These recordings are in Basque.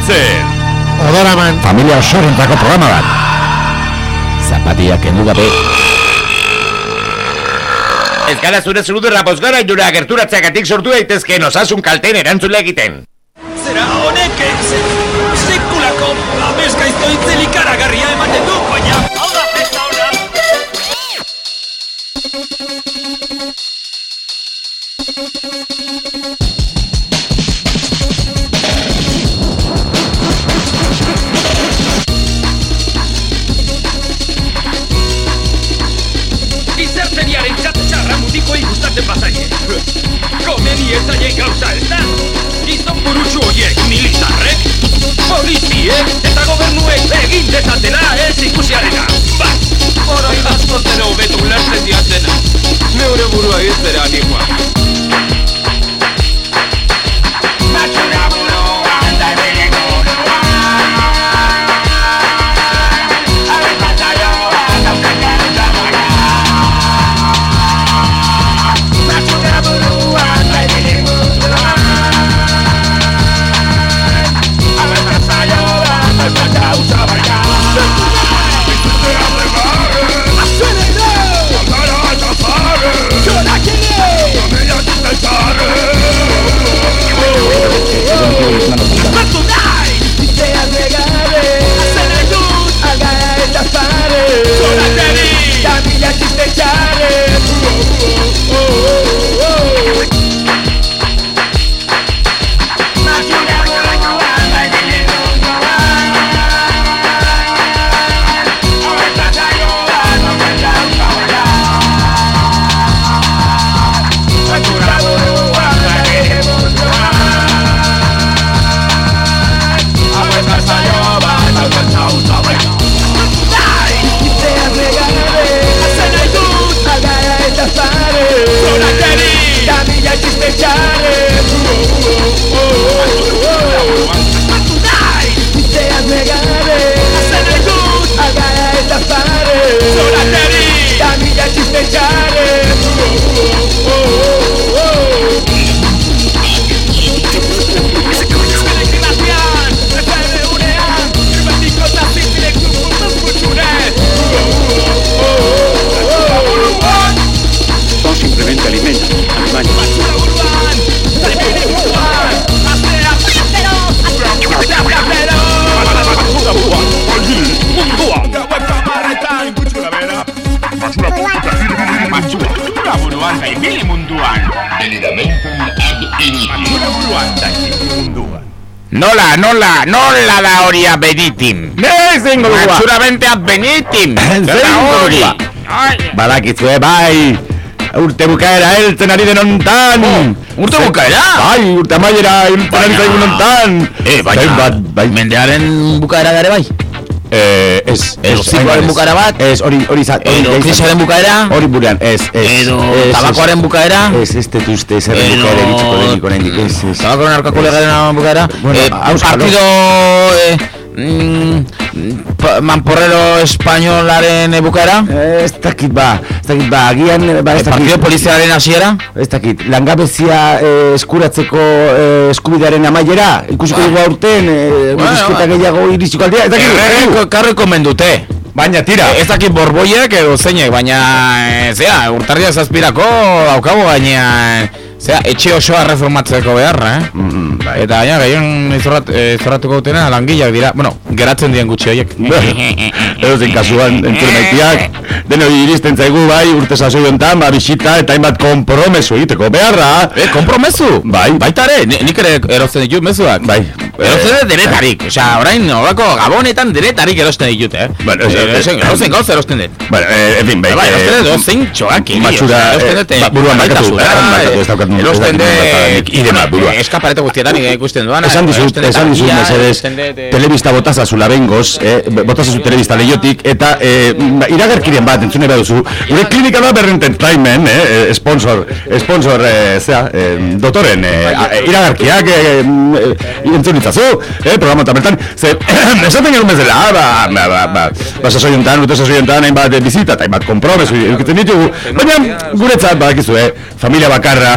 emititzen Odoraman familia osorentzako programa bat. Zapatia kendu gabe. Ez gara zure zurudurra pozgara inura gerturatzeagatik sortu daitezkeen osasun kalten erantzule egiten. Nola, nola, nola da hori abenitin. Ne zingo dua. Matxura bentea benitin. Zengo Zera hori. Badakizue, bai. Urte bukaera heltzen ari den ontan. Oh, urte bukaera? Bai, urte amaiera heltzen ari zaigun ontan. Eh, baina, bai. mendearen bukaera dare bai. Eh, ez, ez. Edo zikloaren ez. bukaera bat? Ez, hori, hori za- hori Edo krisiaren bukaera? Hori burean, ez, ez. Edo tabakoaren bukaera? Ez, ez dut uste, ez erren bukaera ditxiko denik oraindik, ez, ez. Tabakoaren aurkako legaren bukaera? Bueno, eh, partido... Eh, mm, pa- manporrero espainolaren bukaera? Ez dakit ba, ez dakit ba, agian, ba, ez Eh, partido dakit. polizialaren hasiera? Ez dakit, langabezia eh, eskuratzeko eh, eskubidearen amaiera, ikusiko dugu aurten, eh, Bueno, ba. gehiago iritsiko aldea, ez dakit. Errege karriko mendute. Baina tira, Ez dakit borboiek edo zeinek, baina eh, zea, urtarria zazpirako daukago baina Zera, etxe osoa reformatzeko beharra, eh? Mm, bai. Eta gaina, gehien izorrat, eh, izorratuko dutena langileak dira, bueno, geratzen dien gutxi horiek. Edo zen kasuan, entzule maitiak, deno iristen zaigu bai, urte sasoi honetan, ba, bisita eta hainbat kompromesu egiteko beharra. Eh, kompromesu? Bai. Baita ere, ni- nik ere erosten ditut mezuak. Bai. Erosten dut denetarik, osea, orain horako gabonetan denetarik erosten ditut, eh? Bueno, Eh, erosten, erosten gauza erosten dut. Bueno, eh, en fin, bai. Bai, erosten dut, zein txoak, erosten eh, dut, eh, ba, buruan markatu, ez daukat nun- erosten dut, nik irema, burua. eh, eskaparete guztietan ikusten duana. Esan dizut, esan dizut, mesedez, eh, telebista botazazula bengoz, eh, botazazu telebista lehiotik, eta eh, ba, iragarkiren bat, entzune baduzu, gure klinika da berren entertainment, eh, eh, sponsor, sponsor, eh, zera, eh, dotoren, eh, a- eh, iragarkiak, eh, eh, entzun itzazu, eh, programa eta bertan, ze, esaten genuen bezala, ba, ba, ba, ba, ba, sasoi honetan, urte sasoi honetan, hainbat eh, bizita, eta hainbat kompromesu, edukitzen ditugu, baina guretzat, badakizu, eh, familia bakarra,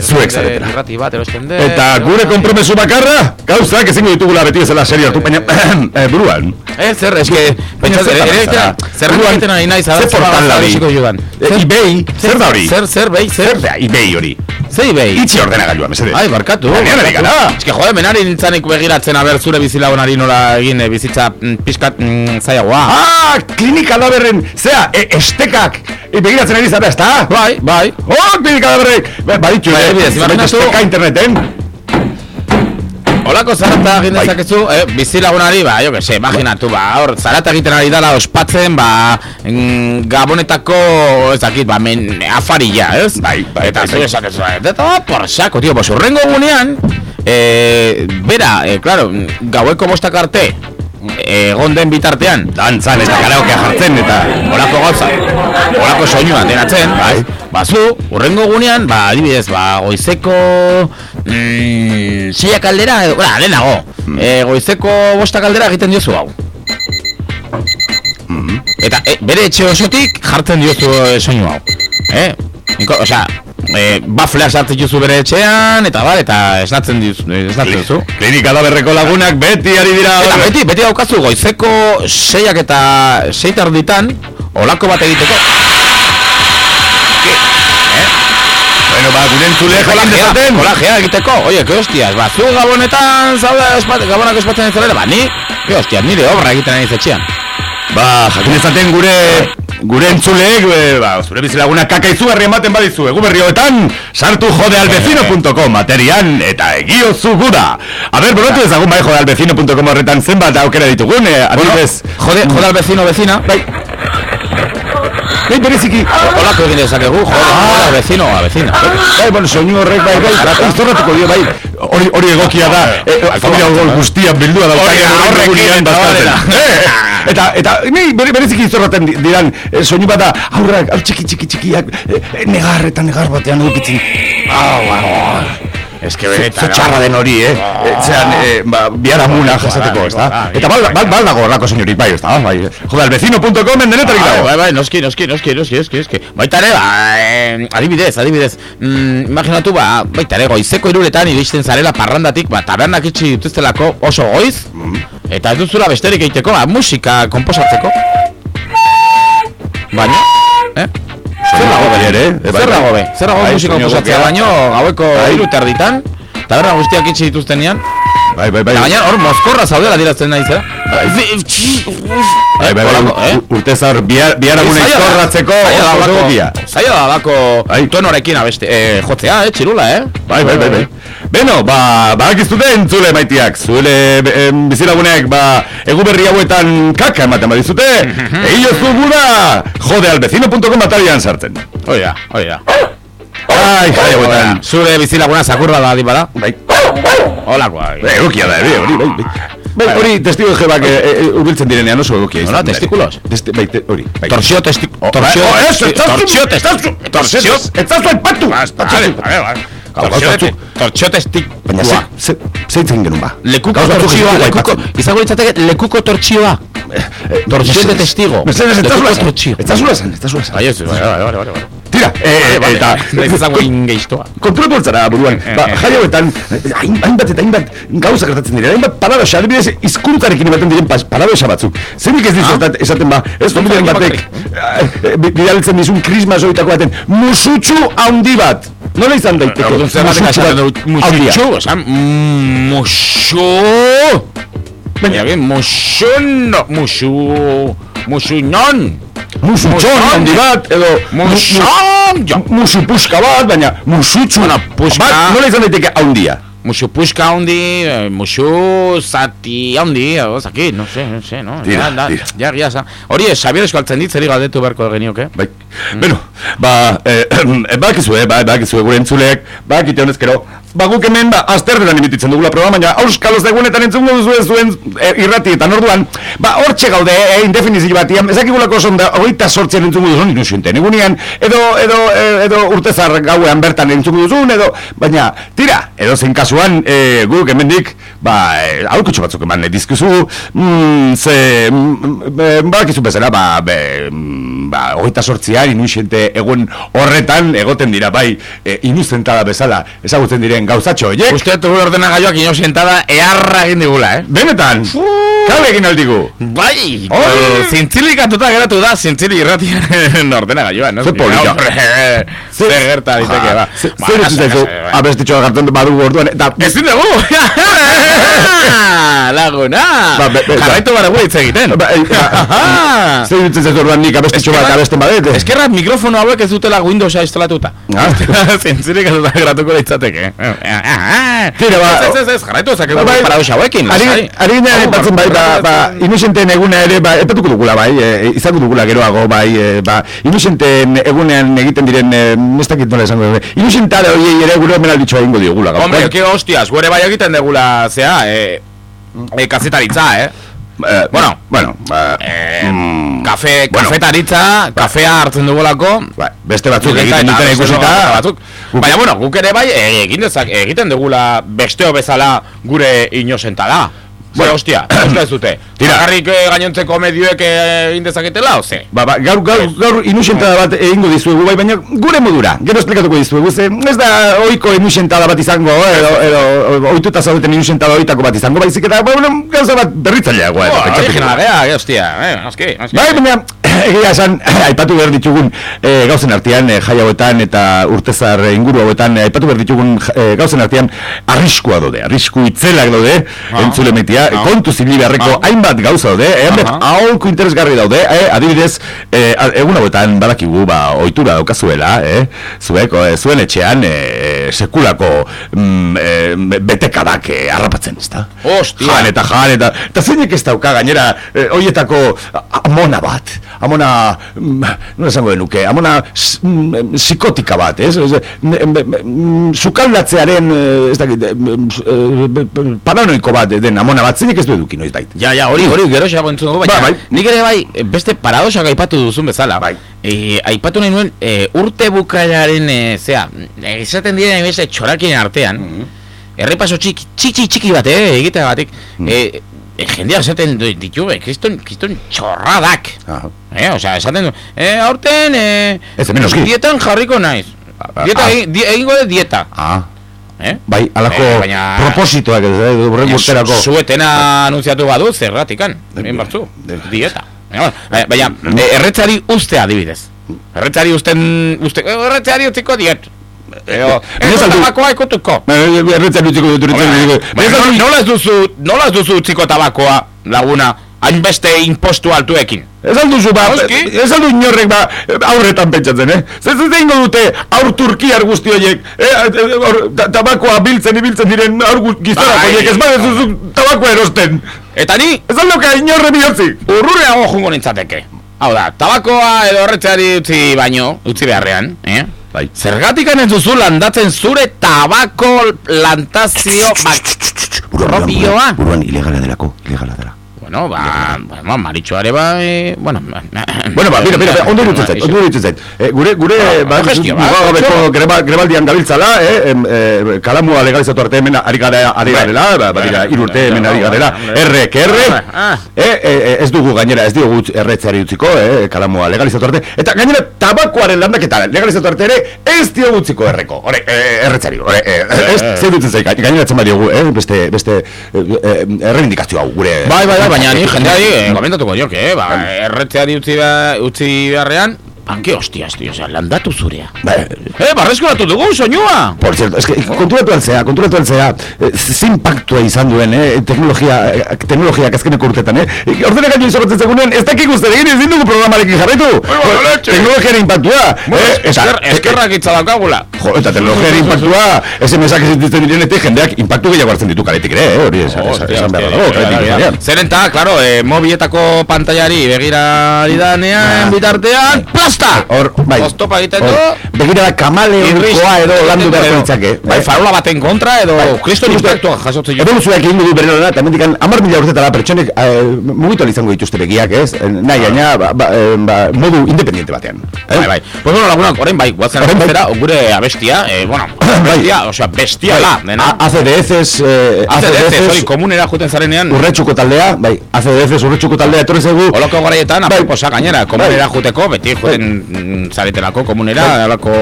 zuek zaretela. irrati bat erosten dut. Eta gure kompromesu bakarra, gauzak ezingo ditugula beti bezala serio hartu, baina eh, buruan. Eh, zer, eske, pentsa, zer ere, bezala? zer Buruan, egiten ari naiz, ze ara, portal da hori? erosiko judan. Eh, eBay, zer da hori? Zer, zer, behi, zer, Zer da eBay hori? zer ibei? Itxi ordenagailua, mesedez. Ai, barkatu. Baina, gara. Eske, jode, menari nintzanik begiratzen aber zure bizilagunari nola egin eh, bizitza mm, pixkat mm, zaiagoa. Ah, klinika da zea, e, estekak, e, begiratzen ari zara, ezta? Bai, bai. Oh, klinika da berren, eh, adibidez, imaginatu- interneten. Olako zarata egin Bai. dezakezu, eh, bizilagunari, ba, jo que se, imaginatu, ba, hor, zarata egiten ari dala ospatzen, ba, mm, gabonetako, ez dakit, ba, men, afarilla, ez? Bai, bai, Eta bai, zu bai. esakezu, eta ba, por saco, tío, pues urrengo gunean, eh, bera, eh, claro, gaueko bostak arte, egon den bitartean, Dantzan eta karaokea jartzen eta... Olako gauza, olako soinua ateratzen, bai. Ba, zu, urrengo gunean, ba, adibidez, ba, goizeko mm, seiak aldera, edo, bera, lehenago, e, goizeko bostak aldera egiten diozu hau. Eta e, bere etxe osotik jartzen diozu e, soinu hau. Eh? Niko, osea, e, baflea sartzen diozu bere etxean, eta bar, eta esnatzen diozu, esnatzen diozu. Klinika da berreko lagunak beti ari dira... Eta beti, beti daukazu goizeko seiak eta sei tarditan, olako bat egiteko. Bueno, ba, gure entzule Kolajea, dezaten. kolajea egiteko, oie, ke hostias, ba, zu gabonetan zaude espat, gabonak espatzen ez ba, ni, ke hostias, nire obra egiten ari zetxean. Ba, jakin dezaten gure gure entzuleek, e, ba, zure bizilaguna kaka izugarri ematen badizu, egu berrioetan, sartu jodealbezino.com materian, eta egiozu gura. A ber, borotu ezagun bai jodealbezino.com horretan zenbat aukera ditugun, e, adibidez. Jode, jode al vecino, vecina, Bai. Bai, bereziki. holako egin dezakegu, jode al vecino, a vecina. Bai, bueno, soinu horrek, bai, bai, iztorratuko dio, bai. Hori, hori egokia da, e, familia gol guztian bildua horrekin horrekin, bazkaltzen. Eh, Eta, eta, ni bere, bereziki izorraten di- diran, e, soinu bat da, aurrak, hau txiki, txiki, txikiak, e, negar eta negar batean edukitzen. Au, au, Ez que Ze txarra den hori, eh? E, Zeran, e, ba, bihar amuna jasateko, ez da? Eta bal, bal, bal dago horrako senyorik, bai, ez da? Bai, jode, albezino.com en denetarik Bai, dago. bai, bai, noski, noski, noski, noski, noski, noski. Baita ere, ba, eh, adibidez, adibidez, mm, imaginatu, ba, baita ere, goizeko iruretan iristen zarela parrandatik, ba, tabernak itxi dituztelako oso goiz, eta ez duzula besterik egiteko, ba, musika komposatzeko. Baina, eh? Zer dago bere ere, eh? Bai, Zer bai. dago be, zer dago Bai, musika komposatzea, baino, gaueko Bai. iru terditan, taberna guztiak itxi dituztenean, Bai, bai, bai. gaina hor mozkorra zaudela dirazten naiz, eh? Bai, bai, bai, Horako, eh? ur- urte zaur, bihar, bihar agune Zaila da, izkorratzeko zaila da alako Bai. tonorekin abeste, eh, jotzea, eh, txirula, eh? Bai, bai, bai, bai. Beno, ba, badakizute entzule maitiak, zuele em, bizilagunek, ba, egu berri hauetan kaka ematen badizute, egio zu gura, jodealbezino.com atarian sartzen. Oia, oia. Ai, jai hauetan. Zure bizilaguna zakurra da adibada. Bai, Holakoa. bai, egokia da, ere, hori, bai, bai. Bai, hori testigo jebak e, e, urbiltzen direnean oso egokia izan. Bai. testikulos? Testi, bai, hori, bai. Torsio testi... Oh, Torsio... Torsio Torsio... Vale. Torsio batzuk. testi... Torsio testi... Baina, ze, ze, zeitzen genuen ba? Lekuko ditugu lekuko... Izango litzateke lekuko tortsioa. Eh, Torsión de testigo. Mesedez, ez tortsio. ez zula esan, ez zula esan. Bai, ez, bai, bai, bai, bai. Tira, e, Vale, eta... ez izango ingeistoa. Kontrolatu altzara, buruan. Ba, jai hauetan, eh, hain- hainbat eta hainbat gauza gertatzen dira. Hainbat paradoxa, adibidez, hizkuntzarekin ematen diren paradoxa batzuk. Zerik ez dizu esaten- esaten ba, ez familiaren batek, eh, bi- bidaltzen dizun krisma zoitako baten, musutxu handi bat. Nola izan daiteke? Zer batek bat dut, musutxu, esan, musu... Baina, bien, musu, musu... Musu non! Musutxon handi bat, edo... Jo, Musu puska bat, baina musutxu Bueno, puska- bat, nola izan daiteke handia? Musu puska handi, eh, musu zati handi, zaki, no sé, no sé, no? Tira, Ja, da, tira. Ja, ja, za. Hori, eh, Xabier eskaltzen dit, zeri galdetu beharko genioke. Bai. Bueno, ba, eh, bakizue, ba, bakizue gure entzuleek, bakite honezkero, ba guk hemen, ba, azterretan imititzen dugula programa, baina auskaloz egunetan entzungo duzu zuen eh, irratietan orduan, ba, hortxe gaude, eh, indefinizio batian, ezakigulako sonda, hogeita sortzen entzungo duzun, inusienten, egunean, edo, edo, edo urtezar gauean bertan entzungo duzun, edo, baina, tira, edo zein kasuan, eh, guk hemendik, ba, eh, aurkutxo batzuk eman dizkizu, mm, ze, mm, badakizu bezala, ba, be, mm, ba, hogeita sortzian, inusiente egun horretan, egoten dira, bai, e, inuzentada bezala, ezagutzen diren gauzatxo, oiek? Uste dut gure ordenagailoak inosentada eharra egin digula, eh? Benetan, kabe egin aldigu. Bai! Oi! Oh, zintzilikatuta geratu da, zintzili irratiaren ordenagailua, no? Ze polita. Hombre, Ze gerta diteke, ba. Ze Ba, zer lasai, zaizu, lasai, bai. abestitxoa gartzen badugu orduan, eta... Ezin dugu! Laguna! Ba, Jarraitu bara egiten. Ba, eh, ba, Zer dutzen zaizu orduan nik abestitxo bat abesten badet? Eskerra mikrofono hauek ez dutela Windowsa instalatuta. Ah. Zintzilikatuta geratuko litzateke. Tira, ba, Ez, ez, ez, jarraitu ezakegu Bai, paradoxa hauekin. Ari lasai. ari ginen Hau, aipatzen bai, ba, ba, ba- inusenten eguna ere, ba, epatuko dugula bai, e, izango dugula geroago bai, e, ba, inusenten egunean egiten diren, e, ez dakit nola esango dugu, inusentare horiei ere gure omenalditxoa egingo diogula. gaur. Hombre, que hostias, gure bai egiten degula, zea, eh, eh, kazetaritza, eh? Eh, bueno. bueno, ba, Eh, mm, kafe, bueno. kafetaritza, kafea hartzen dugulako, ba, beste batzuk egiten duten beste ikusita, batzuk. Baina, bueno, guk ere bai, eh, egin dezak, egiten dugula besteo bezala gure inosentada. Bueno, hostia, hostia ez dute. Tira. Bakarrik eh, gainontzeko medioek eh, egin dezaketela, oze? Ba, ba, gaur, gaur, gaur inusentada bat egingo dizuegu bai, baina gure modura, gero esplikatuko dizuegu, ze ez da oiko inusentada bat izango, edo, edo oituta zaudeten inusentada oitako bat izango, baizik eta, ba, bueno, gauza bat berritzaileagoa. pentsatuko. originala gea, eh, eh, noski, noski. Bai, baina, egia esan, aipatu behar ditugun e, gauzen artean, e, jai hauetan eta urtezar e, inguru hauetan, e, aipatu behar ditugun e, gauzen artean, arriskua daude, arrisku itzelak daude, Ah. entzule maitea, Ah. kontu zibili beharreko Ah. hainbat gauza daude, e, hainbat Aha. aholku interesgarri daude, e, adibidez, e, a- egun hauetan badakigu, ba, ohitura daukazuela, e, zuek, e, zuen etxean, e, sekulako mm, e, betekadak e, harrapatzen, ezta? Hostia. Jan eta jan eta eta zeinek ez dauka gainera eh, hoietako a- amona bat amona mm, nola esango denuke amona mm, psikotika bat ez mm, mm, sukaldatzearen eh, ez dakit eh, mm, eh, paranoiko bat den amona bat zeinek ez du eduki noiz bait Ja, ja, hori, hori, gero xago entzun dugu, baina Ba, bai. nik ere bai, beste paradoxak aipatu duzun bezala. Bai. E, aipatu nahi nuen, e, urte bukaeraren, e, zea, e, esaten diren beste txorakien artean, errepaso txiki, txiki, txiki bat, eh, egitea batik, e, e, jendeak esaten du- ditu, e, kriston, kriston txorradak. Aha. Eh, osea, esaten du, e, aurten, e, Ez, hemen noski. dietan jarriko naiz. Ah, Dieta, ah. di- egingo de dieta. ah Eh? bai alako Eh, baina- propositoak ez eh, horren Baina urterako zu- Zuetena anuntziatu badu zerratikan, barzu, de- dieta. Baina, bueno, baina, baina eh, erretzari uste adibidez. Erretzari usten, uste, eh, erretzari utziko diet. Aldu- tabakoa ikutuko. erretzen utziko dut nola- ez duzu, nola ez duzu utziko tabakoa, laguna, hainbeste impostu altuekin. Ez alduzu ba, ez aldu inorrek ba, aurretan pentsatzen, eh? Zer zer egingo dute aur turkiar guzti horiek, eh? eh, hor, ta- tabakoa biltzen ibiltzen diren aur Bai. horiek, ez badezuzu tabakoa erosten. Eta ni, Ez aldoka inorre bihotzik. urrureago jungo nintzateke. Hau da, tabakoa edo erretzari utzi baino, utzi beharrean, eh? Bai. Zergatik ez duzu landatzen zure tabako lantazio bak... Buruan, Propioa. buruan, ilegala delako, ilegala dela. Bueno, ba, ba, maritxoare bai, bueno, Bueno, ba, mira, mira, mira, ondo irutzen zait, ondo irutzen zait. Eh, gure, gure, ba, gestio, ba, mugagabeko greba, grebaldian gabiltzala, eh, eh, kalamua legalizatu arte hemen ari gara, ari garela, ba, ba, dira, hiru urte hemen ari garela, erre, erre, Ah. eh, eh, ez dugu gainera, ez dugu erretzeari utziko, eh, kalamua legalizatu arte, eta gainera tabakoaren landaketa legalizatu arte ere, ez diogu utziko erreko, hore, eh, erretzeari, hore, eh, ez, zer dutzen zait, gainera etzen badiogu, eh, beste, beste, errebindikazio hau, gure... Bai, bai, bai, baina ni jendeari eh, komentatuko joke, eh, ba, erretzeari utzi, ba, utzi beharrean, Banke hostias, tío, o sea, landatu zurea. Bai. Eh, barrezkoratu dugu, soinua! Por cierto, es que konturatu altzea, konturatu altzea, eh, ze impactua izan duen, eh, teknologia, eh, teknologiak azkeneko urtetan, eh? Ordene gaino izoratzen zegunen, ez dakik uste egin ezin dugu programarekin jarraitu. bueno, leche. Teknologiaren impactua. Eh, eta- esker, eskerrak itza daukagula. Jo, eta teknologiaren impactua, SMS-ak existitzen direnetik, jendeak impactu gehiago hartzen ditu kaletik ere, eh? Hori esan, esan, esan behar dago, kaletik direnean. Zeren ta, claro, eh, mobiletako pantaiari begira danean bitartean, plasta! Hor, bai. Oztopa egiten du. Begira da kamaleonkoa edo landu beharko ditzake. Bai, farola baten kontra edo Bai. kriston impactua jasotzen jo. Eboluzioak egin dugu bere lana, eta mendikan amar mila urtetara pertsonek eh, mugitu ahal izango dituzte begiak, ez? Eh, Nahi, gaina, ba, ba, eh, ba, modu independiente batean. Eh? Bai, bai. Pues bueno, lagunak, orain bai, guatzen Orain bai. gure abestia, eh, bueno, bestia, osea, bestia da, dena. A- ACDFs, eh, ACDC, hori, ACDFs, komunera juten zarenean, urretxuko taldea, bai, ACDFs urretxuko taldea etorri zaigu. Oloko garaietan, Bai. aproposa gainera, komunera juteko, beti juten mm, zaretelako komunera, olako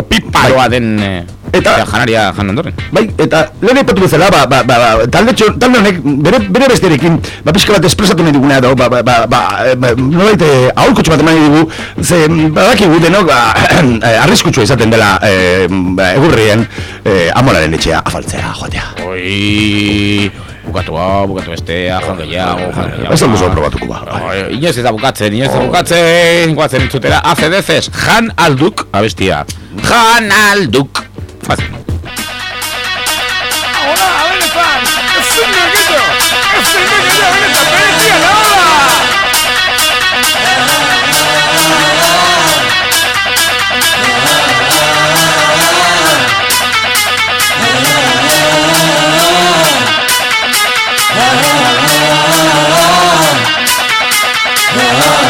opiparoa den eh, Eta- janaria jan ondoren. Bai, eta lehen aipatu bezala, ba, ba, ba, talde, talde honek bere, bere besterekin, ba, pixka bat espresatu nahi duguna edo, ba, ba, ba, ba, eh, ba nolait, eh, aholkutxo bat eman nahi dugu, ze, badakigu denok, ba, arriskutsua izaten dela, eh, ba, egurrien, eh, amolaren etxea afaltzea, joatea. Oi, bukatu hau, bukatu bestea, jan gehiago, jan gehiago. Ez ondo probatuko ba. Oi, Inoiz ez da bukatzen, inoiz ez da bukatzen, guatzen entzutera, ACDFs, Jan Alduk, abestia. Jan Alduk. Fácil. Hola, a ver, fan. Yeah.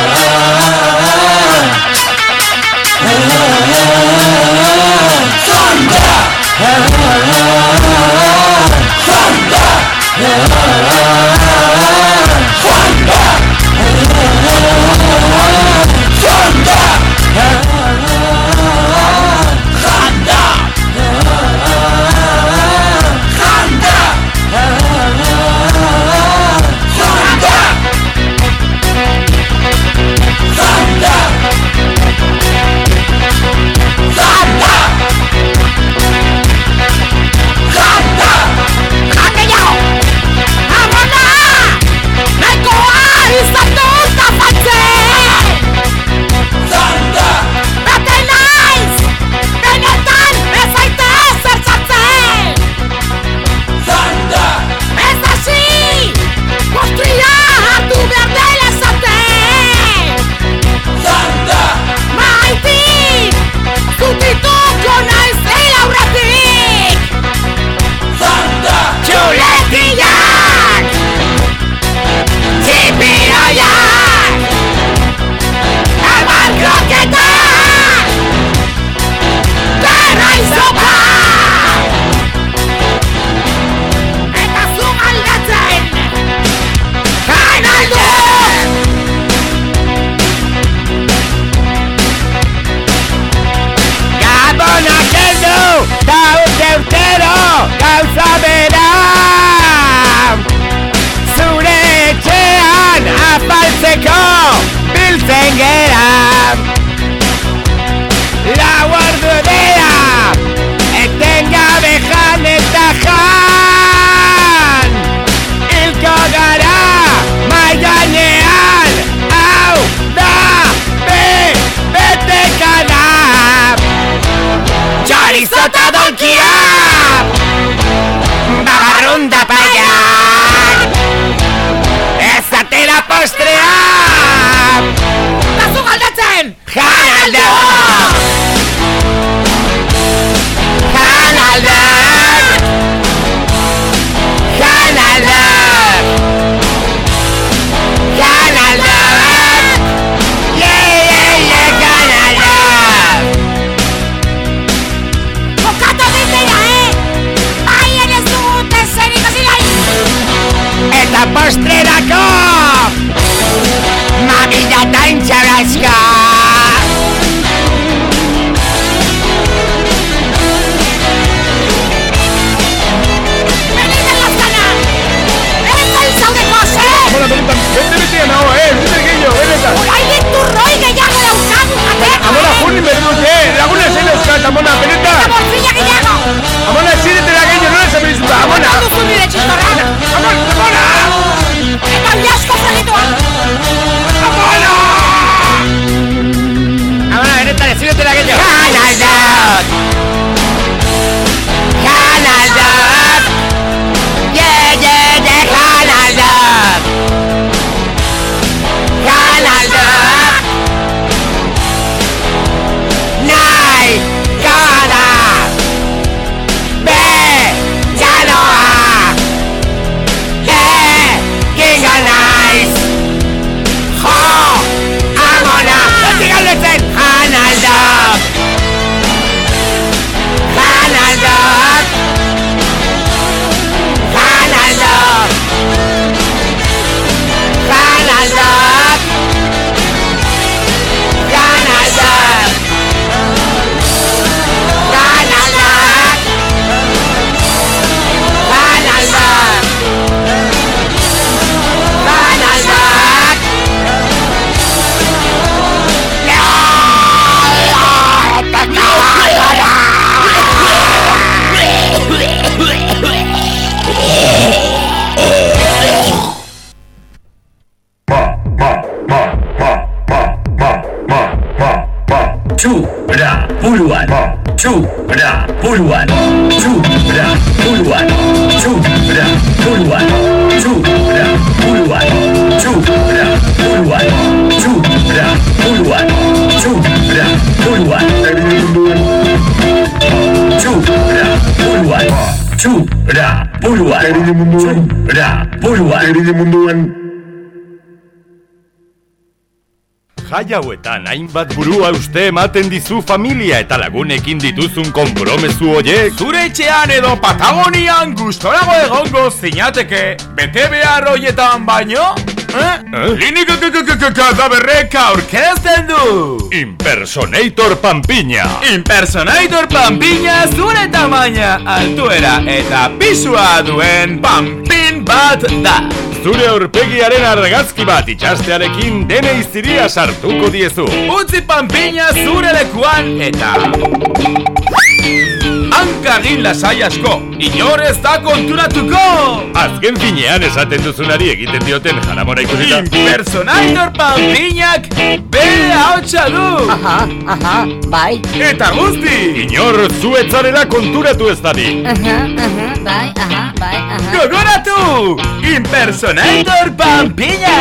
Puluhan Cura puluhan Jai hauetan hainbat burua uste ematen dizu familia eta lagunekin dituzun konpromezu hoiek Zure etxean edo Patagonian gustorago egongo zinateke. Bete behar hoietan baino? Klinika kadaberrek aurkezten du! Impersonator Pampiña Impersonator Pampiña zure tamaina, altuera eta pisua duen pampin bat da! Zure aurpegiaren argazki bat itxastearekin dene iziria sartuko diezu Utzi Pampiña zure lekuan eta... Hankagin lasai asko, inor ez da konturatuko! Azken finean esaten duzunari egiten dioten jaramora ikusita Impersonator Pampiñak bere hautsa du! Aha, aha, bai. Eta guzti! Inor zuetzarela konturatu ez dadi Aha, aha, bai, aha, bai, aha. Gogoratu! Impersonator Pampiña!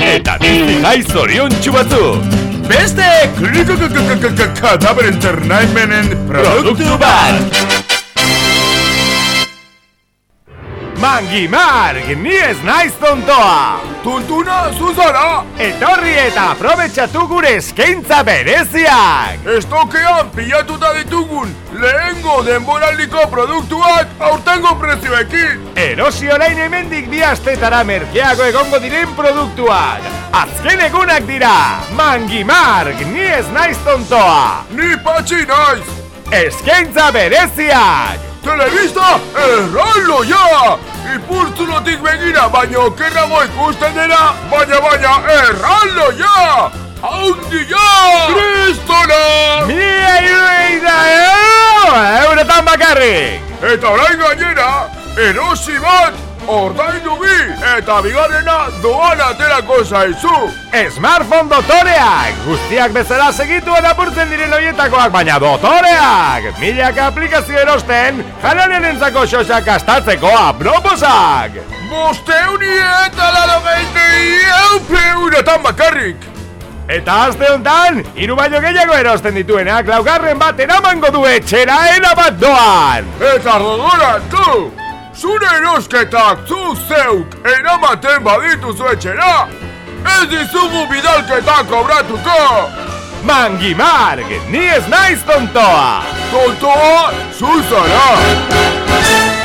Eta bizi jai zorion batzu beste klukukukukukukuk da beren nine menen produktu bad Mangi Marg, ni ez naiz tontoa! Tuntuna zuzara! Etorri eta aprobetxatu gure eskaintza bereziak! Estokean pilatuta ditugun lehengo denboraldiko produktuak aurtengo prezioekin! Erosi orain hemendik bi astetara merkeago egongo diren produktuak! Azken egunak dira! Mangi Marg, ni ez naiz tontoa! Ni patxi naiz! Eskaintza bereziak! Telebista erraldo ja! Ipurtzulotik begira, baino kerrago ikusten dena, baina baina erraldo ja! Haundi ja! Kristona! Mila irueida euretan bakarrik! Eta orain gainera, erosi bat, ordaindu bi, eta bigarrena doan aterako zaizu! Smartphone dotoreak! Guztiak bezala segituen apurtzen diren horietakoak, baina dotoreak! Milak aplikazio erosten, jananen entzako xosak astatzeko aproposak! Bosteuni eta laro geitei eupeuretan bakarrik! Eta azte honetan, hiru baino gehiago erosten dituenak laugarren bat eramango du etxera erabat doan! Eta gogoratu! Zure erosketak zu zeuk eramaten badituzu etxera! Ez dizugu bidalketak kobratuko! Mangi Marg, ni ez naiz tontoa! Tontoa, zu zara!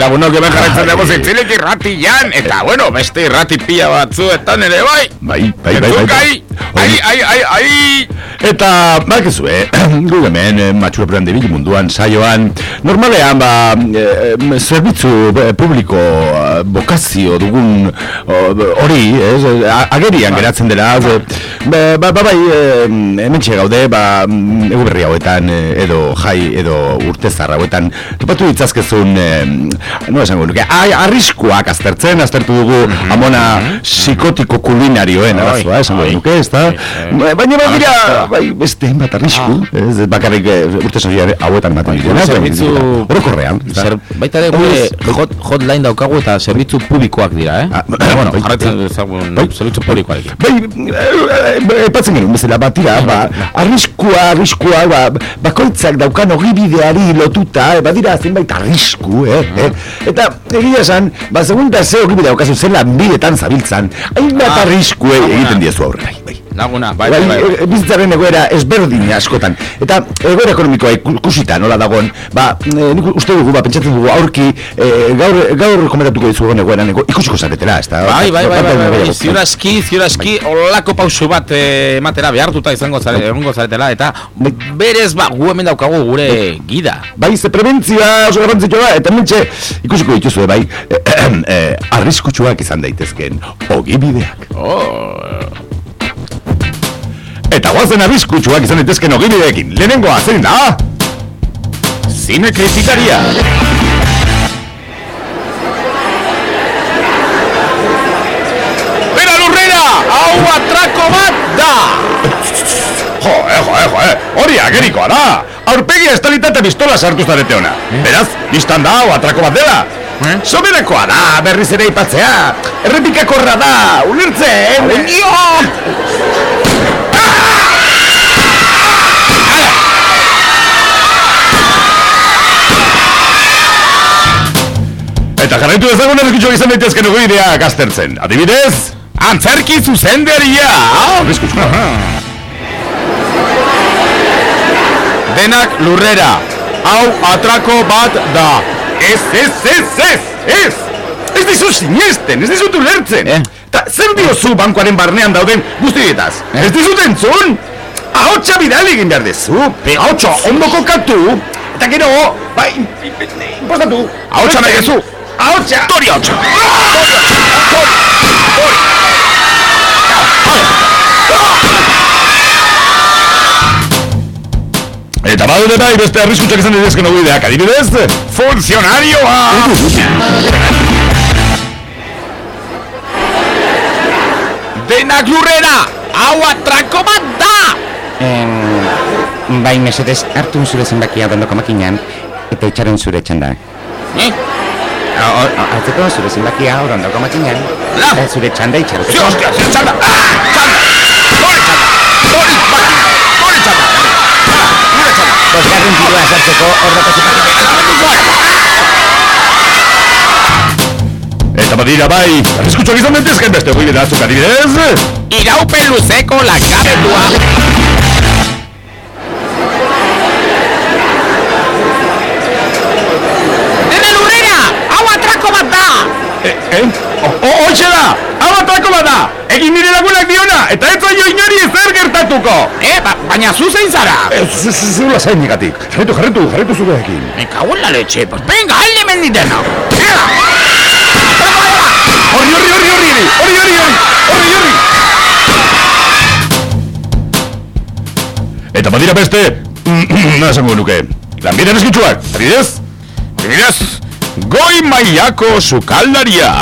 Lagunok hemen jarraitzen dugu zintzilik irratian Eta bueno, beste irrati pila batzuetan ere bai. Bai, bai, bai, bai, bai. ai, ai, ai, ai, Eta, bakizu, eh, gu hemen, eh, matxura proan debili munduan, saioan, normalean, ba, eh, em, zerbitzu eh, publiko bokazio dugun o, hori, ez, agerian geratzen dela, ze, ba, ba, ba, bai, eh, hemen gaude, ba, mm, egu berri hauetan, eh, edo jai, edo urtezar hauetan, topatu ditzazkezun, eh, no esango nuke, arriskuak aztertzen, aztertu dugu, amona psikotiko kulinarioen Bai, arazoa, esango bai, nuke, ez da? bai, Baina badira, Ah. bai, beste hainbat arrisku, ez bakarrik eh, urte sozial hauetan ematen dira. zerbitzu orokorrean. ezta? Zer, baita ere gure hotline daukagu eta zerbitzu publikoak dira, eh? Ah, bueno, bai, bai. Bai. zerbitzu publikoarekin Bai, eh, epatzen genuen bezala, batira, ba, arriskua, arriskua, ba, bakoitzak daukan ogibideari lotuta, eh, badira zenbait arrisku, eh, eh? Eta, egia esan, ba, segunda ze ogibide daukazu zen lanbidetan zabiltzan, hainbat Ah, arrisku laguna. egiten diezu aurrera, bai. Laguna, bai, Bai, bai, bai bizitzaren egoera ezberdin askotan. Eta egoera ekonomikoa ikusita nola dagoen, ba, e, nik uste dugu, ba, pentsatzen dugu aurki, e, gaur, gaur komentatuko dizugun egoeran ego, ikusiko zaretela, ez da? Bai, bai, bai, bai, bai, bai, bai. aski, ziur aski, olako pausu bat eh, ematera behartuta izango zare, egongo zaretela, eta berez ba, gu hemen daukagu gure gida. Bai, ze prebentzioa oso garrantzitsua da, eta mentxe ikusiko dituzue, bai, e, arriskutsuak izan daitezkeen ogibideak. Oh, Eta guazen arriskutsuak izan daitezkeen ogibideekin. Lehenengoa, zein da? Zine kritikaria. Bera lurrera, hau atrako bat da! Jo, eh, jo, eh, jo, eh, hori agerikoa da! Aurpegia estalita eta pistola sartu zarete ona. Beraz, biztan da, hau atrako bat dela. Eh? Soberekoa da, berriz ere ipatzea. Errepikakorra da, ulertzen. Jo! Eta jarraitu dezagun erreskutxoak izan daitezken ugideak aztertzen. Adibidez, Antzerki zuzenderia! arriskutsua. Denak lurrera, hau atrako bat da. Ez, ez, ez, ez, ez! Ez dizu sinesten, ez dizut ulertzen! Eh? Ta zer diozu bankoaren barnean dauden guztietaz? Eh? Ez dizut entzun? Ahotsa bidali egin behar dezu! Ahotsa ondo kokatu! Eta gero, bai, impostatu! Ahotsa nahi duzu? Ahotsa! Tori hotxa! Eta badure bai beste arriskutsak izan daitezken ogideak, adibidez? Funtzionarioa! Denak lurrera, hau atrako bat da! Bai, mesedez, hartu zure zenbakia ondoko makinan, eta itxaren zure txanda. Eh? Atzeko, zure zenbakia hor ondoko matxinan. Lau! Zure txanda itxaruko. Zio, ostia, zure txanda! Ah! Txanda! Gori txanda! Gori makina! Gori txanda! Ah! Gure txanda! Bosgarren zirua esartzeko hor dako zipatik. Eta badira bai, arriskutsu egizan dentezken beste hori dira azuka dibidez! Iraupe luzeko lagabetua! Gertatuko! Eh, ba, baina zu zein zara? Eh, zu- zu- zu lasain negatik. Jarretu, jarretu, jarretu zurekin. Me cago en la leche, pues venga, hazle menditena! Horri, horri, horri, horri, horri, horri, horri, horri, horri, Eta badira beste, nola esango nuke, lanbiden eskitzuak, adibidez? Adibidez, goi mailako sukaldaria!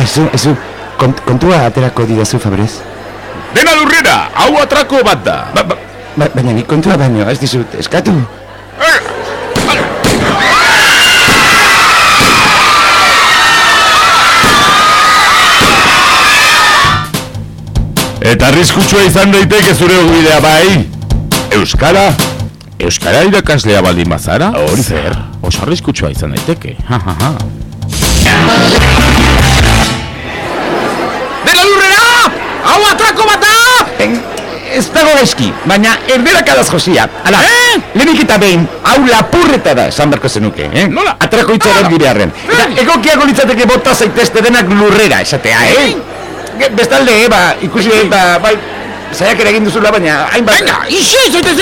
Aizu, aizu, kont, kontua aterako didazu, Fabrez? Dena lurrera, hau atrako bat da! Ba, ba, Ba, baina nik kontua baino, ez dizut, eskatu. Eta arriskutsua izan daiteke zure bidea bai. Euskara? Euskara irakaslea baldin bazara? Hori zer. Oso arriskutsua izan daiteke. Ha, ha, ha. Hau atrako bat da! Ez dago eski, baina erderak adaz josia. Hala, eh? lehenik eta behin, hau lapurreta da, esan berko zenuke, eh? Nola? Atrako itxaren bidearen. Eta egokiago litzateke bota zaitezte denak lurrera, esatea, eh? Ge- Bestalde, eh, ba, ikusi eta, bai, zaiak ere egin duzula, baina, hainbat... Venga, isi, zaitez,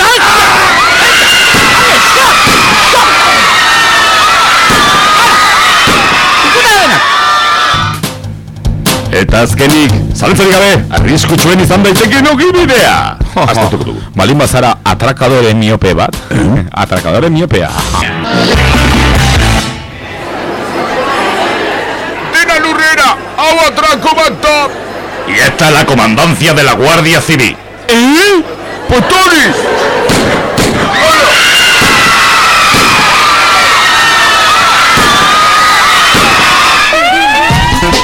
Eta azkenik, zalantzarik gabe, arriskutsuen izan daiteke ogibidea. Aztertuko dugu. Baldin bazara atrakadore miope bat. atrakadore miopea. Dena lurrera, hau atrako bat da! Y esta es la comandancia de la Guardia Civil. Eh? Potoris!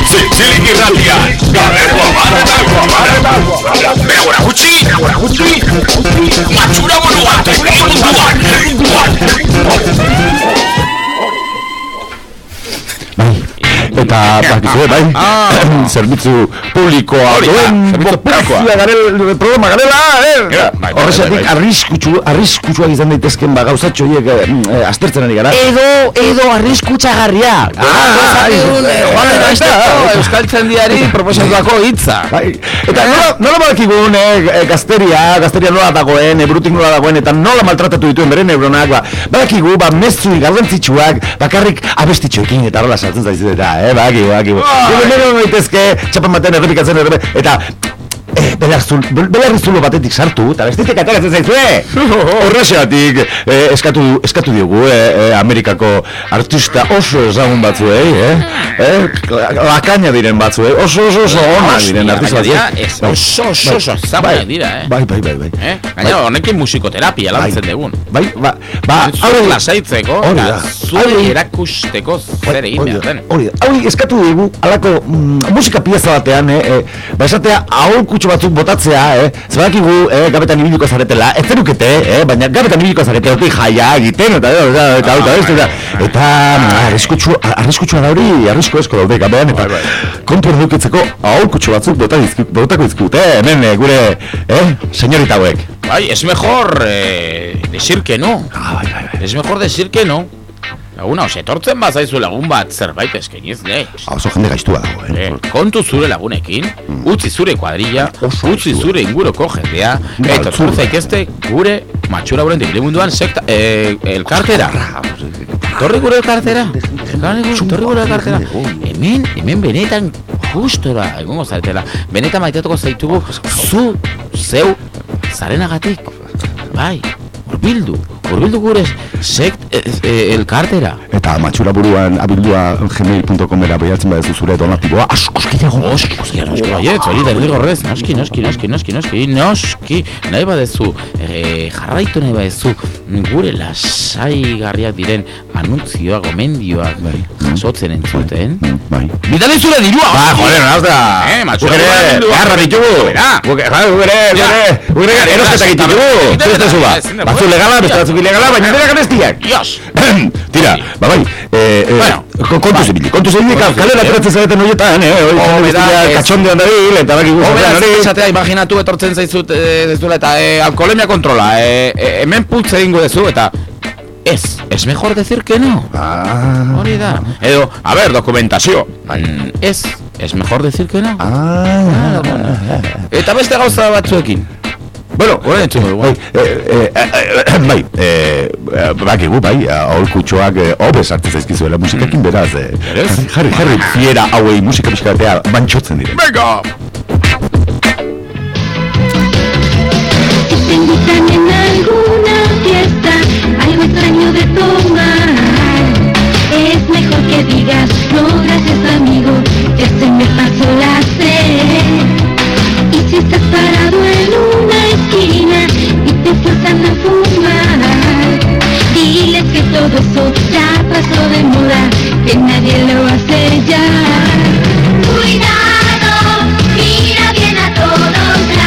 Zintzilik irratia, Gutxi, gutxi, gutxi, gutxi, gutxi, gutxi, gutxi, gutxi, gutxi, gutxi, gutxi, gutxi, gutxi, gutxi, gutxi, gutxi, Eta, bakizue, bai, zerbitzu publikoa duen populazioa garel, programa garela, eh? Bai, bai, Horrezatik, bai, bai. arriskutsu, arriskutsuak izan daitezken ba gauzatxo horiek eh, eh, aztertzen ari gara. Edo, edo arriskutsagarria. Ah, eh, eh, Eraisteko eh, Euskal Txandiari proposatuako hitza. Eta nola, badakigun, eh, eh, gazteria, gazteria nola dagoen, eh, brutik nola dagoen, eta nola maltratatu dituen bere neuronak, ba, badakigu, ba, mezu garrantzitsuak, bakarrik abestitxoekin eta rola sartzen zaizu eta, eh, bakigu, bakigu. Gero nero maitezke, txapan batean errepikatzen eta... eh, belarzulo, belarzulo batetik sartu, eta bestetik ateratzen zaizue! Horrexeatik, eh, eskatu, eskatu diogu, eh, eh, Amerikako artista oso ezagun batzuei, eh? eh? Lakaina diren batzuei, oso oso oso onak diren artista batzuei. oso oso oso ezagunak dira, eh? Bai, bai, bai, bai. Eh? Gaina honekin musikoterapia lantzen dugun. Bai, ba, ba, Zure lasaitzeko, Hori eta zure Hori- erakusteko zer egin Hori behar den. hori. Hori eskatu dugu, alako mm, musika pieza batean, eh, eh, ba esatea aholkutxo batzuk botatzea, eh, zebadakigu, eh, gabetan ibiliko zaretela, ez zerukete, eh, baina gabetan ibiliko zarete, hori jaia egiten, eta, eta, eta, eta, eta, eta, eta, eta, arriskutsu, arriskutsua da hori, arrisko esko daude gabean, eta kontu erdukitzeko aholkutxo batzuk bota dizki- botako dizkut, eh, hemen, eh, gure, eh, senyorita hauek. Bai, es mejor eh, decir que no. Ah, bai, bai, bai. Es mejor decir que no. Laguna, etortzen bazaizu lagun bat zerbait eskainiz, ne? Ah, Oso jende gaiztua dago, eh. Eh, kontu zure lagunekin, utzi zure kuadrilla, utzi zure inguruko jendea, Bai, eta zure. zaitezte gure matxura buren dibili munduan sekta, eh, elkartera. Torri gure elkartera. Torri gure- Torri gure elkartera. Hemen, hemen benetan gustora egongo zaretela. Benetan maitatuko zaitugu zu, zeu, zarenagatik. Bai, urbildu. Urbildu gure sekt, eh, eh, elkartera. Eta matxura buruan abildua gmail.com era behatzen badezu zure donatiboa askoz gehiago Noski, noski, noski, baiet, hori derrigorrez, noski, noski, noski, noski, noski, noski, nahi badezu, eh, jarraitu nahi badezu, gure lasaigarriak diren anuntzioak, gomendioak, jasotzen entzuten. Bai. Bidali zure dirua! Ba, joder, nahaz da. Eh, matxura buruan dirua. beharra ditugu. Bera. Guk ere, guk ere, guk Ja. ere, guk ere, Ja, bilegala, baina dira ganez. Dios! Tira, ba bai, eh, eh, bueno, kontu ba. zebile, kontu zebile, ba. kalela ba. tratzen zareten horietan, eh, oi, oh, bera, bestia, kachonde handa bil, eta baki guztu. Oberaz, oh, esatea, imaginatu etortzen zaizut, eh, duela, eta eh, alkoholemia kontrola, eh, eh, hemen putze ingo dezu, eta Ez, es. es mejor decir que no ah. Hori da Edo, a ver, dokumentazio mm, Ez, es. es mejor decir que no ah. Ah, ah, ah, ah. Eta beste gauza batzuekin Bueno, Orain entzungo dugu. bai, eh, eh, eh, bai, aholkutxoak eh, hobe sartu zaizkizuela musikakin beraz, eh, jarri, jarri, fiera hauei musika pixkatea bantxotzen diren. Venga! Te invitan en alguna fiesta, algo extraño de tomar, es mejor que digas, no gracias amigo, ya se me pasó la sed. Si estás parado en una esquina y te fuerzan a fumar, diles que todo eso ya pasó de moda, que nadie lo hace ya. Cuidado, mira bien a todos